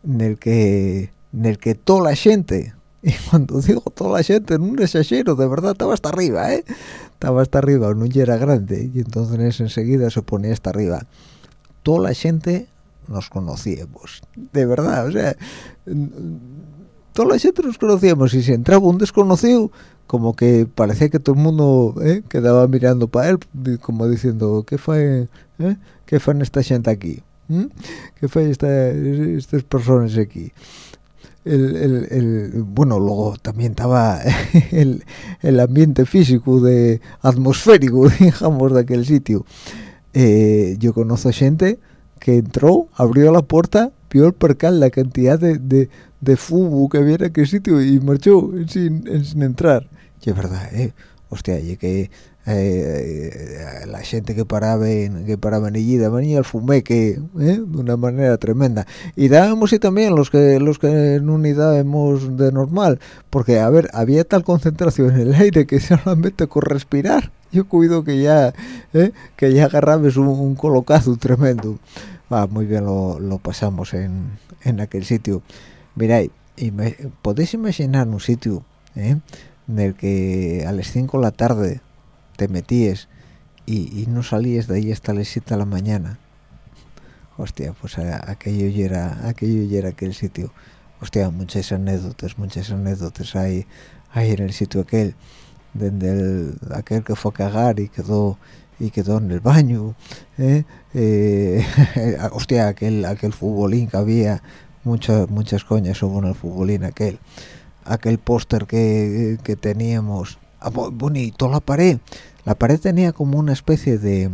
en el que en el que toda la gente y cuando digo toda la gente en un exagero de verdad estaba hasta arriba ¿eh? estaba hasta arriba no era grande y entonces enseguida se ponía hasta arriba toda la gente nos conocíamos de verdad o sea toda la gente nos conocíamos y si entraba un desconocido como que parecía que todo el mundo ¿eh? quedaba mirando para él como diciendo qué fue eh? qué fue esta gente aquí ¿Mm? qué fue esta, estas personas aquí el, el, el, bueno luego también estaba el, el, ambiente físico de atmosférico digamos de aquel sitio eh, yo conozco gente que entró abrió la puerta el percal la cantidad de, de, de fumo que había en aquel sitio y marchó sin, sin entrar y es verdad eh hostia y que eh, la gente que paraba en que paraba en allí el fumeque ¿eh? de una manera tremenda y dábamos y también los que los que en unidad hemos de normal porque a ver había tal concentración en el aire que solamente con respirar yo cuido que ya ¿eh? que ya agarrabes un, un, colocazo tremendo va muy bien lo, lo pasamos en, en aquel sitio miráis podéis imaginar un sitio ¿eh? en el que a las 5 de la tarde te metíes y, no salíes de ahí hasta las 7 de la mañana hostia pues aquello ya era aquello ya era aquel sitio hostia muchas anécdotas muchas anécdotas hay hay en el sitio aquel donde el, aquel que fue a cagar y quedó y quedó en el baño ¿eh? Eh, hostia aquel aquel futbolín que había muchas muchas coñas en el futbolín aquel aquel póster que, que teníamos Ah, bonito la pared la pared tenía como una especie de,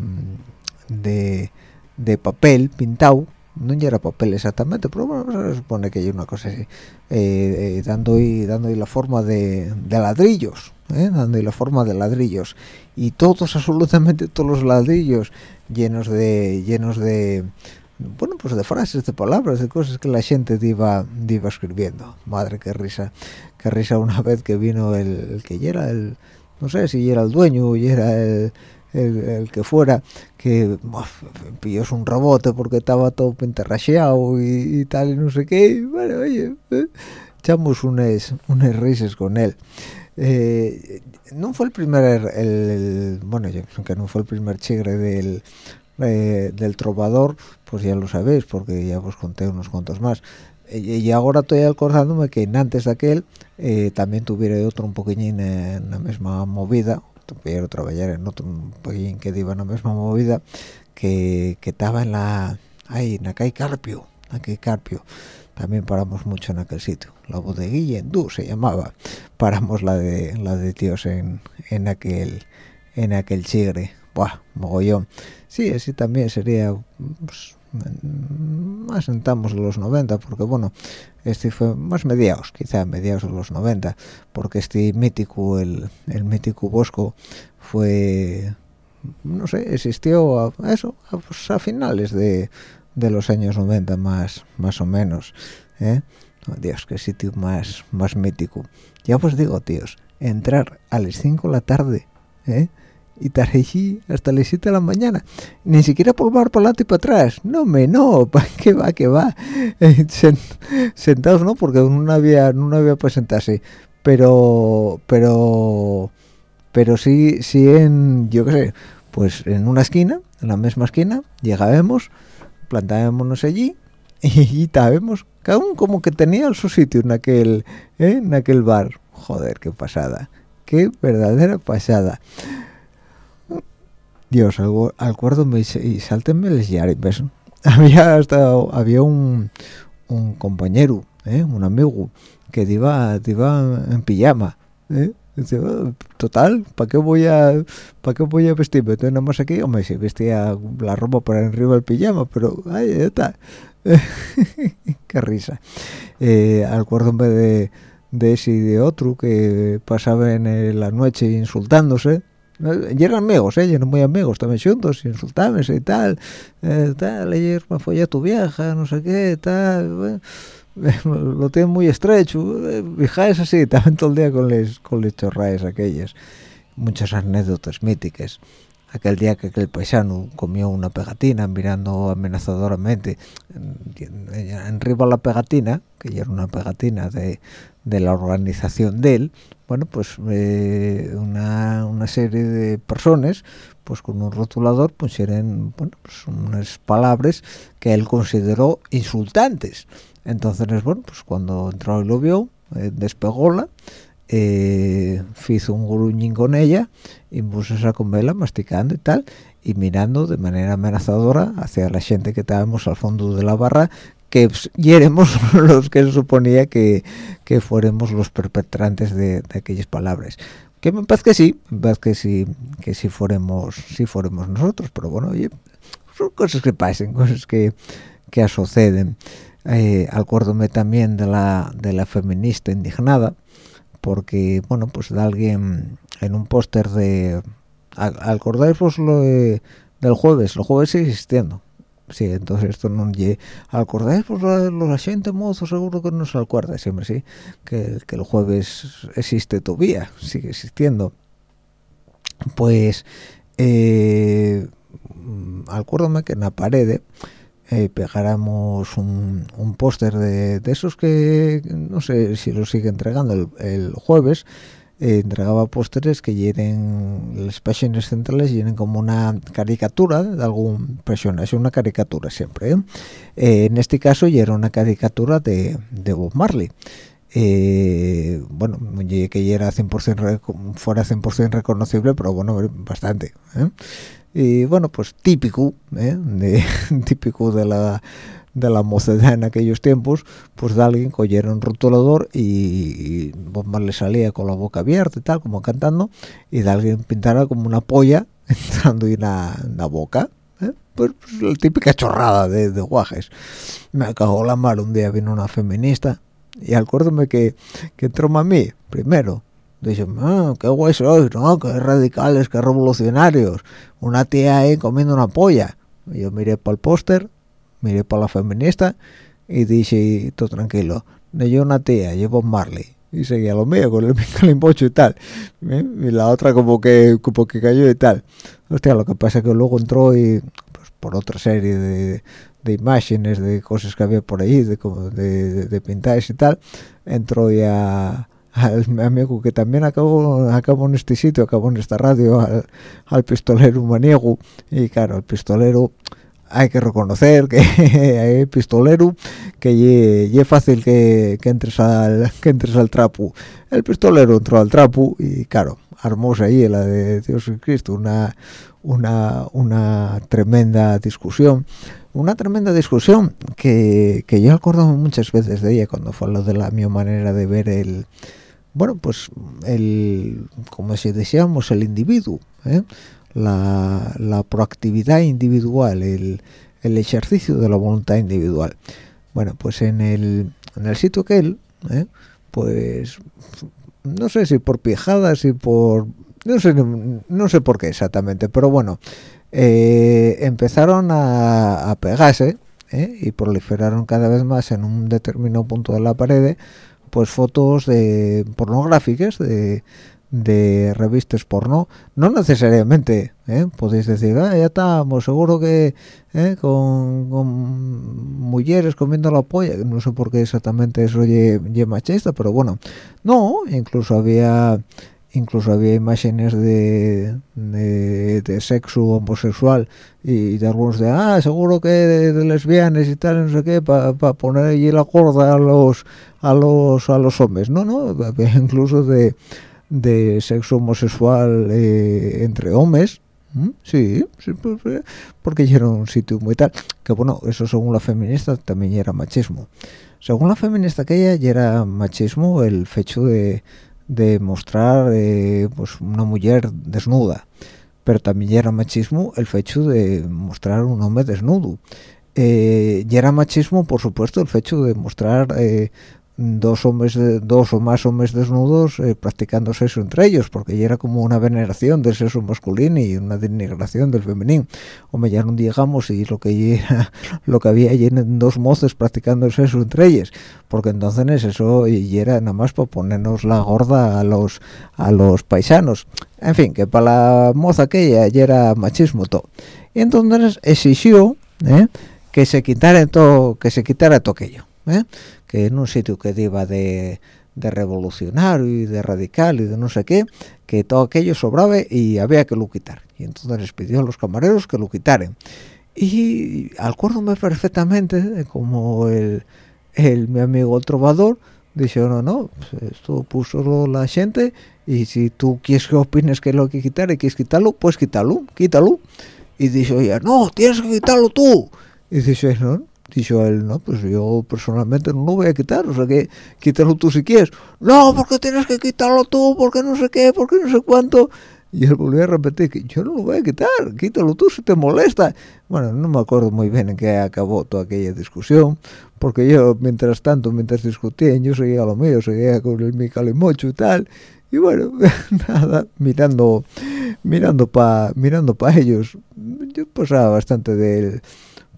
de papel pintado no era papel exactamente pero bueno se supone que hay una cosa así. Eh, eh, dando y dando y la forma de, ladrillos ¿eh? dando y la forma de ladrillos. Y todos absolutamente todos los ladrillos llenos de llenos de bueno pues de frases de palabras de cosas que la gente iba iba escribiendo. Madre qué risa qué risa una vez que vino el, que ya era el no sé si era el dueño o era el, el, que fuera que pilló un rebote porque estaba todo pintarracheado y, y, tal y no sé qué y bueno oye eh, echamos unas unas risas con él. Eh, no fue el primer el, bueno que no fue el primer chigre del eh, del trovador pues ya lo sabéis porque ya os conté unos cuantos más. Y ahora estoy acordándome que antes de aquel eh, también tuviera otro un poquillín en la misma movida tuviera trabajar en otro poquillín que iba en la misma movida que, que estaba en la ahí en aquel Carpio aquel Carpio. También paramos mucho en aquel sitio. La bodeguilla en Du se llamaba. Paramos la de la de tíos en, en aquel en aquel chigre. Buah mogollón. Sí así también sería pues, más sentamos los 90 porque bueno este fue más mediados quizá mediados de los 90 porque este mítico el, el mítico Bosco fue no sé existió a eso a, pues a finales de, de, los años 90 más más o menos ¿eh? oh, Dios qué sitio más más mítico ya os digo tíos entrar a las 5 de la tarde ¿eh? Y estar allí hasta las 7 de la mañana. Ni siquiera por por adelante y para atrás. No me no que va que va eh, sentados no porque no había no había para sentarse. Pero pero pero sí sí en yo qué sé pues en una esquina en la misma esquina llegábamos plantábamos allí y estábamos cada uno como que tenía su sitio en aquel ¿eh? en aquel bar. Joder qué pasada qué verdadera pasada Dios, al, me y sáltenme les ¿ves? Había hasta había un, un compañero, ¿eh? un amigo que iba, iba en pijama, ¿eh? Oh, total, ¿para qué voy a para qué voy a vestirme? Estoy nada más aquí, hombre, si vestía la ropa por arriba del pijama, pero ahí está. qué risa. Eh, acuérdame de, de ese y de otro que pasaba en la noche insultándose y eran amigos, ¿eh? eran muy amigos, también juntos, insultándose y tal, eh, tal, ayer me fue a tu vieja, no sé qué, tal, lo tienen muy estrecho, es así, estaban todo el día con les, con les chorraes aquellas, muchas anécdotas míticas. aquel día que aquel paisano comió una pegatina mirando amenazadoramente en, riba la pegatina que ya era una pegatina de, de la organización de él bueno pues eh, una, una, serie de personas pues con un rotulador pusieron bueno pues unas palabras que él consideró insultantes. Entonces bueno pues cuando entró y lo vio eh, despególa eh, hizo un gruñín con ella y puso esa con vela masticando y tal y mirando de manera amenazadora hacia la gente que estábamos al fondo de la barra que éramos los que se suponía que, que fuéramos los perpetrantes de, aquellas palabras. Que me parece que sí me parece que sí que si fuéramos si fuéramos nosotros pero bueno oye son cosas que pasen cosas que que suceden eh, acuérdome también de la de la feminista indignada porque bueno pues de alguien en un póster de acordáis vos lo del jueves el jueves sigue existiendo sí entonces esto no lle acordáis pues los asientos mozo seguro que no se acuerda siempre sí que, que el jueves existe todavía sigue existiendo. Pues eh, acuérdame que en la pared eh, pegáramos un, un póster de, de, esos que no sé si lo sigue entregando el, el jueves eh, entregaba pósteres que llenen las páginas centrales llenen como una caricatura de algún personaje una caricatura siempre ¿eh? Eh, en este caso ya era una caricatura de, de Bob Marley bueno que ya era 100% fuera 100% reconocible pero bueno bastante y bueno pues típico ¿eh? de típico de la de la mocedad en aquellos tiempos pues de alguien cogiera un rotulador y, y le salía con la boca abierta y tal como cantando y de alguien pintara como una polla entrando en la, boca ¿eh? pues, pues, la típica chorrada de, de guajes me cagó la mar un día vino una feminista y acuérdame que que entró a mí primero Dice, ah, qué guay sois, ¿no? Qué radicales, qué revolucionarios. Una tía ahí comiendo una polla. yo miré para el póster, miré para la feminista y dije, todo tranquilo, no yo una tía, llevo Marley. Y seguía lo mío con el limpocho y tal. ¿eh? Y la otra como que como que cayó y tal. Hostia, lo que pasa es que luego entró y pues, por otra serie de, de imágenes, de cosas que había por ahí, de, de, de pintajes y tal, entró ya al amigo que también acabó, acabó en este sitio, acabó en esta radio, al, pistolero maniego, y claro, el pistolero hay que reconocer que hay pistolero que es fácil que, que, entres al que entres al trapo el pistolero entró al trapo y claro armóse ahí la de Dios y Cristo una una una tremenda discusión una tremenda discusión que, que yo acuerdo muchas veces de ella cuando fue lo de la mi manera de ver el bueno pues el como si decíamos el individuo ¿eh? La, proactividad individual el, el, ejercicio de la voluntad individual bueno pues en el, en el sitio que él ¿eh? pues no sé si por pijadas y por no sé no sé por qué exactamente pero bueno eh, empezaron a, a pegarse y proliferaron cada vez más en un determinado punto de la pared pues fotos de pornográficas de, de revistas porno no necesariamente ¿eh? podéis decir ah, ya estamos seguro que ¿eh? con, mujeres comiendo la polla no sé por qué exactamente eso es machista pero bueno no incluso había incluso había imágenes de, de, sexo homosexual y de algunos de ah seguro que de, lesbianas y tal no sé qué para poner allí la corda a los a los a los hombres no no había incluso de, de sexo homosexual eh, entre hombres. Sí, sí pues, eh, porque era un sitio muy tal. Que bueno eso según la feminista también era machismo. Según la feminista que ella ya era machismo el fecho de de mostrar eh, pues una mujer desnuda. Pero también era machismo el hecho de mostrar un hombre desnudo. Eh, y era machismo por supuesto el hecho de mostrar eh, dos hombres dos o más hombres desnudos eh, practicando sexo entre ellos porque ya era como una veneración del sexo masculino y una denigración del femenino o ya no digamos y lo que lo que había allí en dos moces practicando el sexo entre ellos porque entonces eso y era nada más para ponernos la gorda a los a los paisanos en fin que para la moza aquella ya era machismo todo y entonces exigió ¿eh? que se quitara todo que se quitara todo aquello ¿eh? Que en un sitio que iba de, revolucionario y de radical y de no sé qué, que todo aquello sobraba y había que lo quitar. Y entonces les pidió a los camareros que lo quitaran. Y acuérdome perfectamente como el, el, mi amigo el trovador dijo, no, no, pues esto puso la gente y si tú quieres que opines que lo hay que quitar y quieres quitarlo, pues quítalo, quítalo. Y dice, oye, no, tienes que quitarlo tú. Y dice, no, dijo él, no, pues yo personalmente no lo voy a quitar, o sea que quítalo tú si quieres. No, porque tienes que quitarlo tú, porque no sé qué, porque no sé cuánto. Y él volvió a repetir que yo no lo voy a quitar, quítalo tú si te molesta. Bueno, no me acuerdo muy bien en qué acabó toda aquella discusión, porque yo, mientras tanto, mientras discutían, yo seguía lo mío, seguía con el mi calimocho y tal. Y bueno, nada, mirando mirando para mirando pa ellos. Yo pasaba bastante del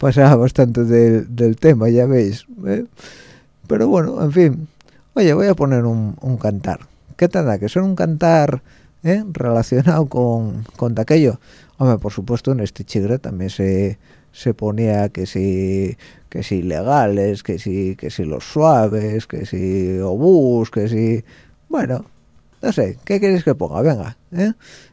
pasaba bastante del, tema, ya veis. ¿eh? Pero bueno, en fin. Oye, voy a poner un, cantar. ¿Qué tal? Que son un cantar ¿eh? relacionado con, con aquello. Hombre, por supuesto, en este chigre también se, se ponía que si que si legales, que si que si los suaves, que si obús, que si bueno, no sé, ¿qué queréis que ponga? Venga, ¿eh?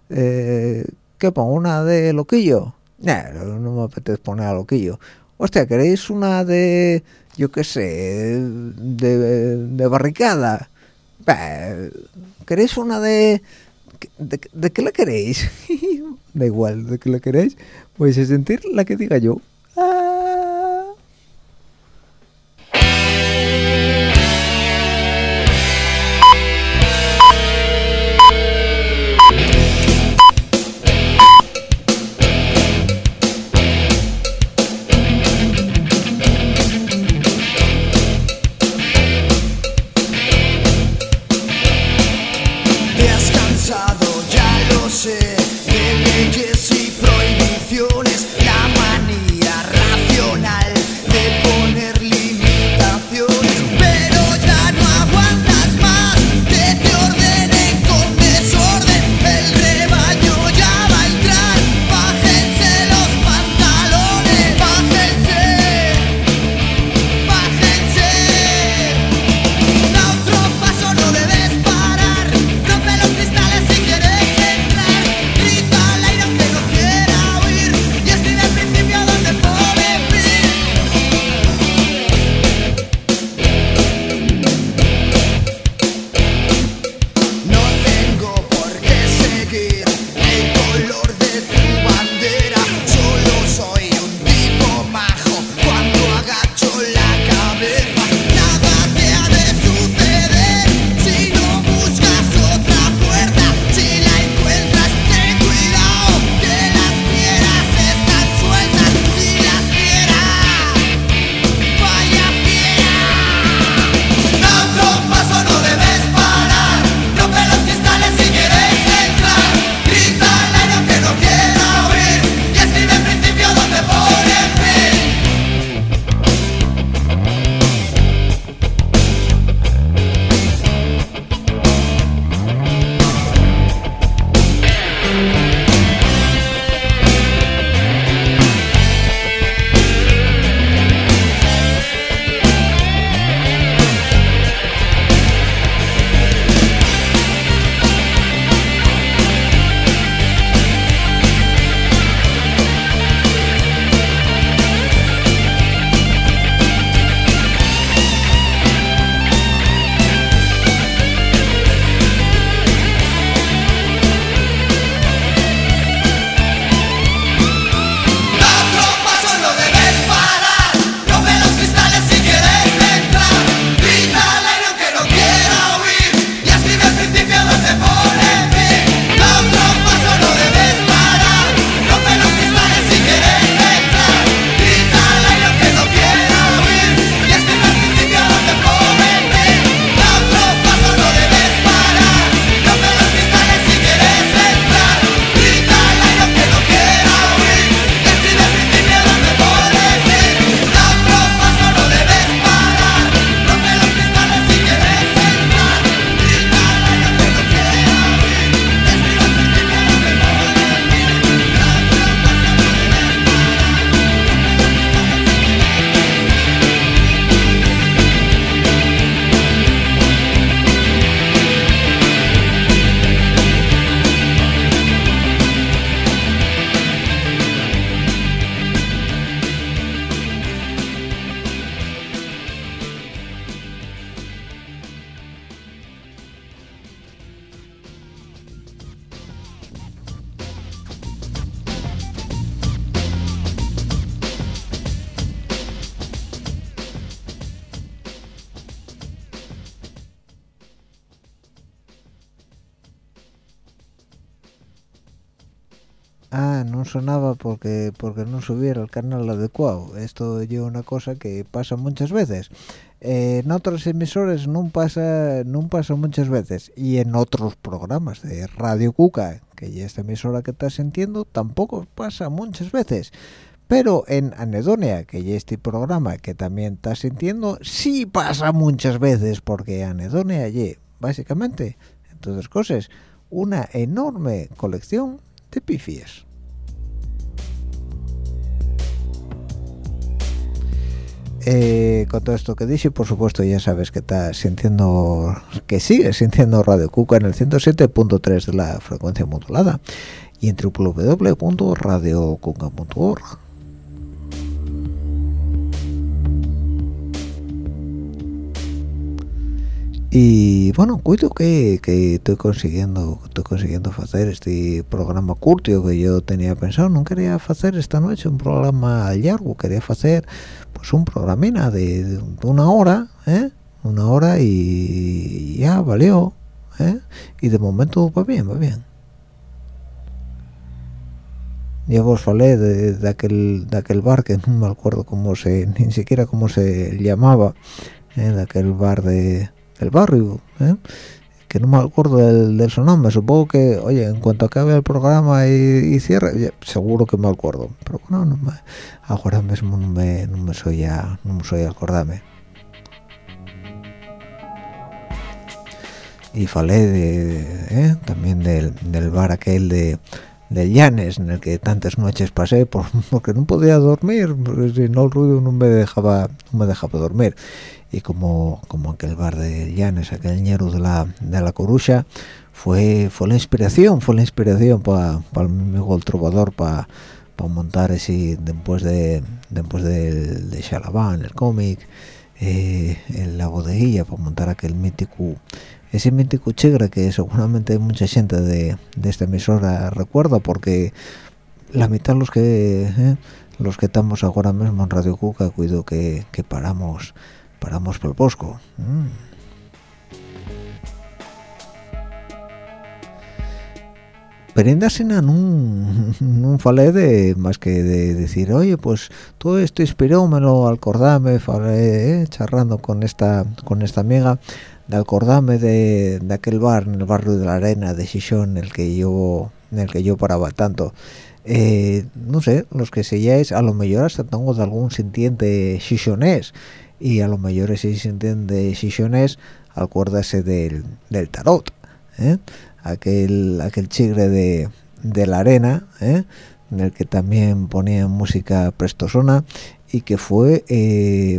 eh qué pongo? ¿Una de loquillo? No me apetece poner a loquillo. Hostia, ¿queréis una de, yo qué sé, de, barricada? ¿Queréis una de, de... qué la queréis? da igual, ¿de qué la queréis? Vais a sentir la que diga yo. Ah, no sonaba porque porque no subiera el canal adecuado. Esto es una cosa que pasa muchas veces. Eh, en otros emisores no pasa no pasa muchas veces y en otros programas de Radio Cuca, que ya esta emisora que estás sintiendo, tampoco pasa muchas veces. Pero en Anedonia, que ya este programa que también estás sintiendo, sí pasa muchas veces porque Anedonia y básicamente, entre otras cosas, una enorme colección de pifies. Eh, con todo esto que dije, por supuesto, ya sabes que está sintiendo, que sigue sintiendo Radio Cuca en el 107.3 de la frecuencia modulada y en www.radiocuca.org. y bueno cuido que, que, estoy consiguiendo estoy consiguiendo hacer este programa curtio que yo tenía pensado no quería hacer esta noche un programa largo quería hacer pues un programina de, una hora ¿eh? una hora y ya valió ¿eh? y de momento va bien va bien ya vos falé de, aquel de aquel bar que no me acuerdo cómo se ni siquiera cómo se llamaba ¿eh? de aquel bar de el barrio, ¿eh? que no me acuerdo del, del su nombre, supongo que, oye, en cuanto acabe el programa y, cierre, seguro que me acuerdo, pero bueno, no me, ahora mismo no me, no me soy a, no me soy a acordarme. Y falé ¿eh? también del, del bar aquel de del Llanes en el que tantas noches pasé porque no podía dormir si no el ruido no me dejaba no me dejaba dormir y como como aquel bar de Llanes aquel ñero de la de la Corucha fue fue la inspiración fue la inspiración para pa el amigo el trovador para montar así después de después de, de Chalaban el cómic eh, en la bodeguilla para montar aquel mítico ese mítico chigre que seguramente mucha gente de, esta emisora recuerda porque la mitad los que eh, los que estamos ahora mismo en Radio Cuca cuido que, paramos paramos por el bosco. Mm. pero en un, un falé de más que de decir oye pues todo esto inspirómelo al acordame falé, eh, charrando con esta con esta amiga de acordarme de, de, aquel bar en el barrio de la arena de Xixón en el que yo en el que yo paraba tanto. Eh, no sé los que selláis a lo mejor hasta tengo de algún sintiente xixonés y a lo mejor ese sintiente xixonés acuérdase del, del tarot ¿eh? aquel aquel chigre de, de la arena ¿eh? en el que también ponía música prestosona y que fue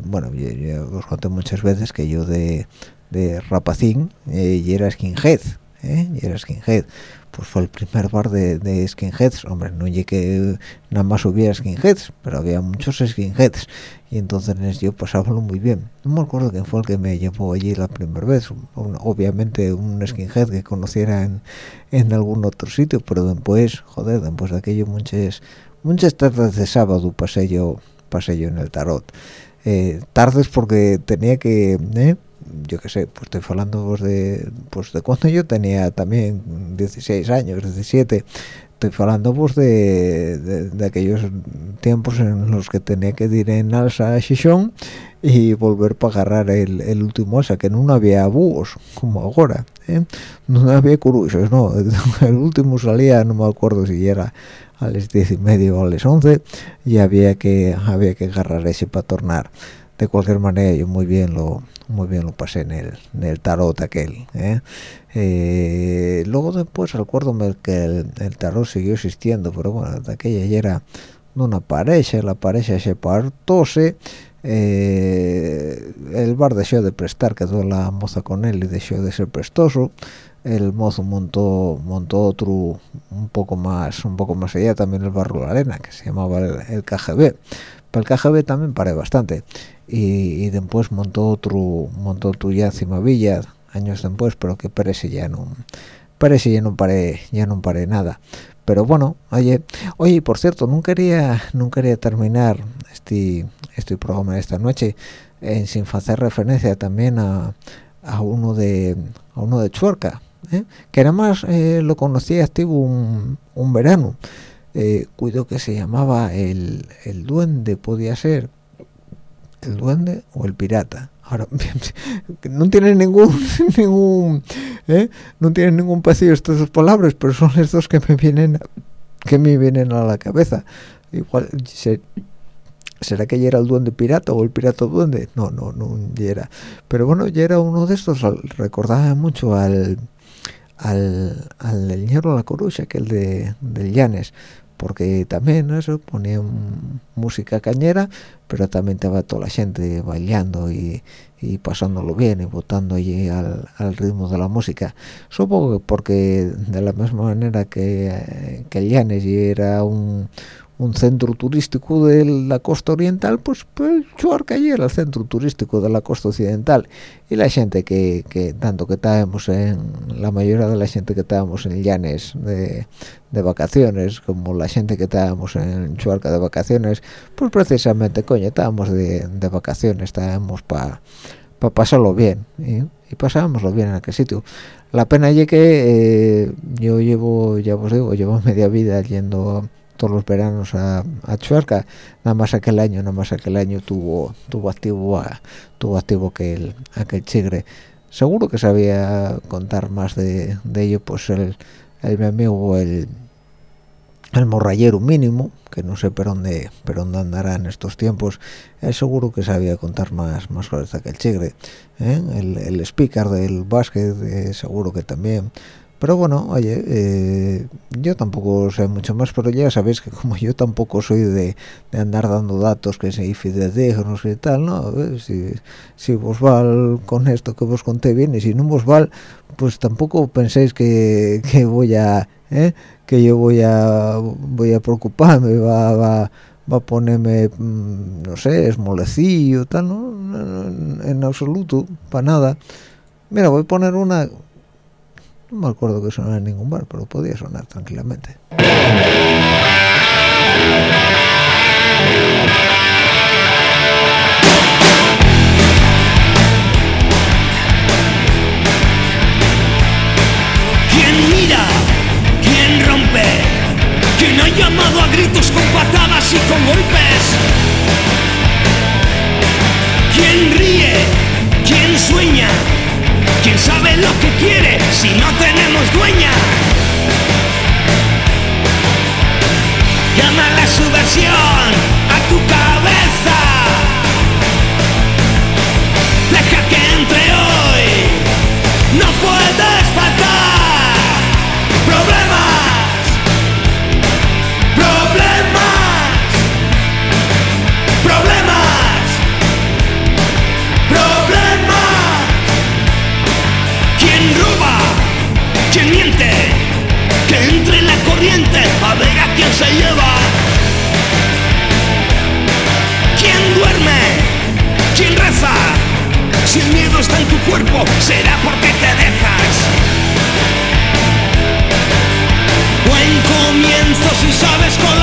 bueno yo, os conté muchas veces que yo de de rapacín eh, y era skinhead ¿eh? y era skinhead pues fue el primer bar de, skinheads. Hombre no llegué nada más hubiera skinheads pero había muchos skinheads. Y entonces yo pasábalo muy bien. No me acuerdo quién fue el que me llevó allí la primera vez. Obviamente un skinhead que conociera en, en algún otro sitio pero después joder después de aquello muchas muchas tardes de sábado pasé yo pasé yo en el tarot. Eh, tardes porque tenía que ¿eh? Yo qué sé, pues estoy hablando de, pues de cuando yo tenía también 16 años, 17, estoy hablando pues de, de, aquellos tiempos en los que tenía que ir en alza a Xixón y volver para agarrar el, el, último alza, que no había búhos, como ahora, ¿eh? no había curuchos, no, el último salía, no me acuerdo si era a las 10 y medio o a las 11, y había que, había que agarrar ese para tornar. De cualquier manera, yo muy bien lo muy bien lo pasé en el, en el tarot aquel ¿eh? Eh, luego después recuerdo que el, tarot siguió existiendo pero bueno aquella ya era una pareja la pareja se partóse eh, el bar dejó de prestar quedó la moza con él y dejó de ser prestoso el mozo montó montó otro un poco más un poco más allá también el barrio la arena que se llamaba el, el KGB para el KGB también paré bastante y, después montó otro montó otro ya Cimavilla años después pero que parece ya no parece ya no paré ya no paré nada. Pero bueno oye oye por cierto no quería no quería terminar este este programa de esta noche sin hacer referencia también a, a uno de a uno de Chuerca ¿eh? que nada más eh, lo conocí activo un, un verano. Eh, cuido que se llamaba el, duende podía ser el duende o el pirata. Ahora no tiene ningún ningún ¿eh? no tienen ningún parecido estas dos palabras pero son las dos que me vienen que me vienen a la cabeza. Igual será que ya era el duende pirata o el pirata duende no no no era. Pero bueno ya era uno de estos recordaba mucho al al, al del Ñero La Corucha, que el de, del Llanes, porque también eso ponía música cañera, pero también estaba toda la gente bailando y, pasándolo bien y votando allí al, ritmo de la música. Supongo que porque de la misma manera que, que el Llanes era un, un centro turístico de la costa oriental, pues, pues Chuarca allí era el centro turístico de la costa occidental. Y la gente que, que tanto que estábamos en, la mayoría de la gente que estábamos en Llanes de, de vacaciones, como la gente que estábamos en Chuarca de vacaciones, pues precisamente, coño, estábamos de, de vacaciones, estábamos para pa pasarlo bien, ¿eh? y pasábamos bien en aquel sitio. La pena es que eh, yo llevo, ya os digo, llevo media vida yendo todos los veranos a, a nada más aquel año nada más aquel año tuvo tuvo activo tuvo activo que el aquel chigre. Seguro que sabía contar más de, de ello pues el, el mi amigo el el morrayero mínimo que no sé por dónde por dónde andará en estos tiempos es seguro que sabía contar más más cosas de aquel chigre ¿eh? el, el speaker del básquet eh, seguro que también pero bueno oye eh, yo tampoco sé mucho más pero ya sabéis que como yo tampoco soy de, andar dando datos que se fidedignos y tal no si, si vos val con esto que vos conté bien y si no vos val pues tampoco penséis que, voy a ¿eh? que yo voy a voy a preocuparme va, va va a ponerme mm, no sé esmolecillo tal no en absoluto para nada. Mira voy a poner una no me acuerdo que sonara en ningún bar, pero podía sonar tranquilamente. ¿Quién mira? ¿Quién rompe? ¿Quién ha llamado a gritos con patadas y con golpes? ¿Quién ríe? ¿Quién sueña? ¿Quién sabe lo que quiere si no tenemos dueña? Llama su versión a tu cabeza. Tu cuerpo, será porque te dejas. Buen comienzo si sabes colarte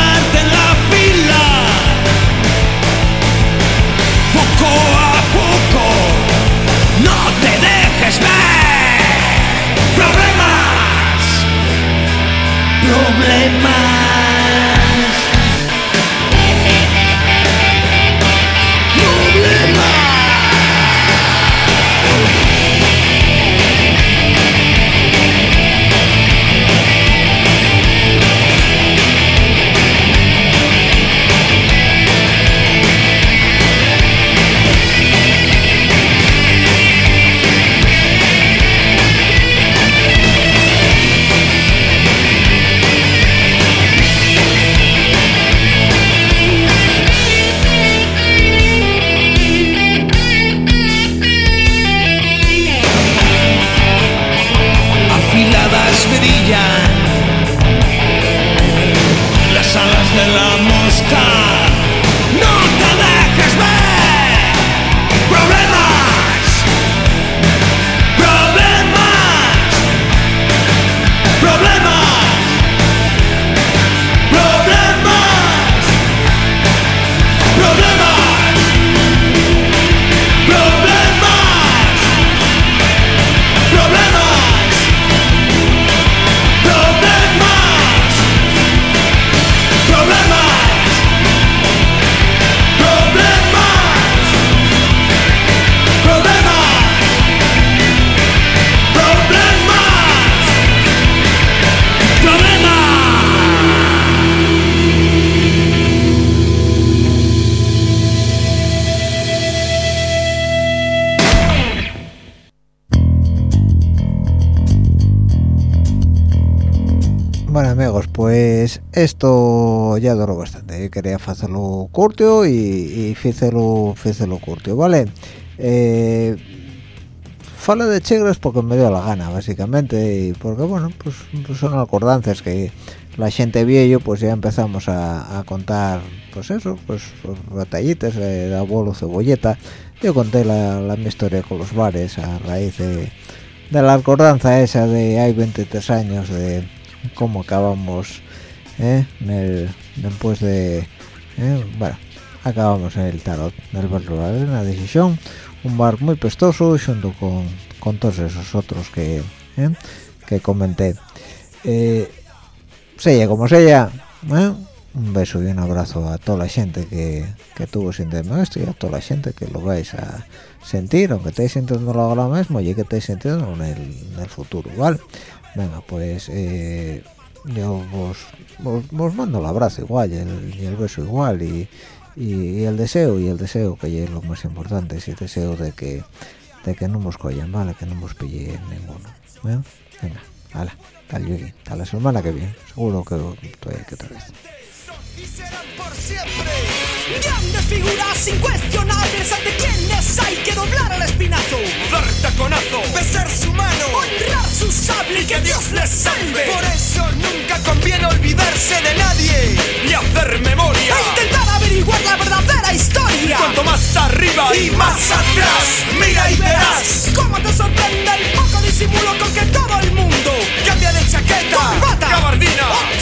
ya duró bastante. quería hacerlo corto y, y fícelo, fícelo corto, ¿vale? Eh, de chegres porque me dio la gana, básicamente, y porque, bueno, pues, pues son acordanzas que la gente viejo, pues ya empezamos a, contar, pues eso, pues, pues batallitas de abuelo cebolleta. Yo conté la, la mi historia con los bares a raíz de, de la acordanza esa de hay 23 años de cómo acabamos ¿eh? en el, después de ¿eh? bueno acabamos en el tarot del bar rural en la decisión un bar muy pestoso junto con, con todos esos otros que ¿eh? que comenté sea como sea un beso y un abrazo a toda la gente que, que tuvo sintiendo esto y a toda la gente que lo vais a sentir, aunque estéis sintiendo ahora mismo y que estéis sintiendo en el, futuro, ¿vale? Venga, pues yo vos, vos, mando el abrazo igual y el, beso igual y, y, el deseo y el deseo que es lo más importante, es el deseo de que de que no nos collen, ¿vale? Que no nos pille ninguno, ¿eh? Venga, hala, tal, tal la semana que viene, seguro que estoy aquí otra vez y serán por siempre. Grandes figuras incuestionables ante quienes hay que doblar el espinazo. Dar taconazo, besar su mano, honrar su sable y que Dios les salve. Por eso nunca conviene olvidarse de nadie y hacer memoria. E intentar averiguar la verdadera historia. Cuanto más arriba y más atrás, mira y verás cómo te sorprende el poco disimulo con que todo el mundo cambia de chaqueta, corbata, gabardina o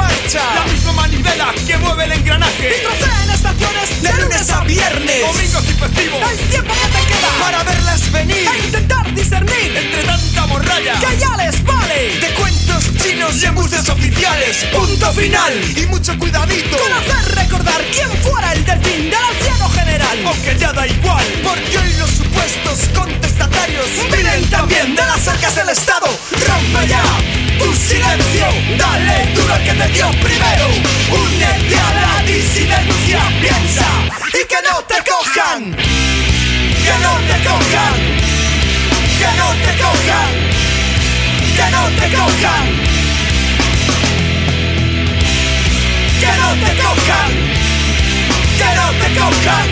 marcha. La misma manivela que mueve el engranaje. Y trocea en estaciones de lunes a viernes. Domingos y festivos. El tiempo que te queda Para verlas venir. E intentar discernir Entre tanta morralla Que ya les vale. De cuentos chinos y embuses oficiales. Punto final Y mucho cuidadito. Con hacer recordar quién fuera el delfín del anciano general. Aunque ya da igual Porque hoy los supuestos contestatarios Vienen también de las arcas del Estado. Rompe ya tu silencio Dale duro al que te dio primero. Únete a la disidencia Piensa y que no te cojan. Que no te cojan. Que no te cojan. Que no te cojan. Que no te cojan. Que no te cojan.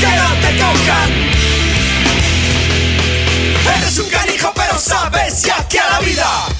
Que no te cojan. Eres un canijo pero sabes ya que a la vida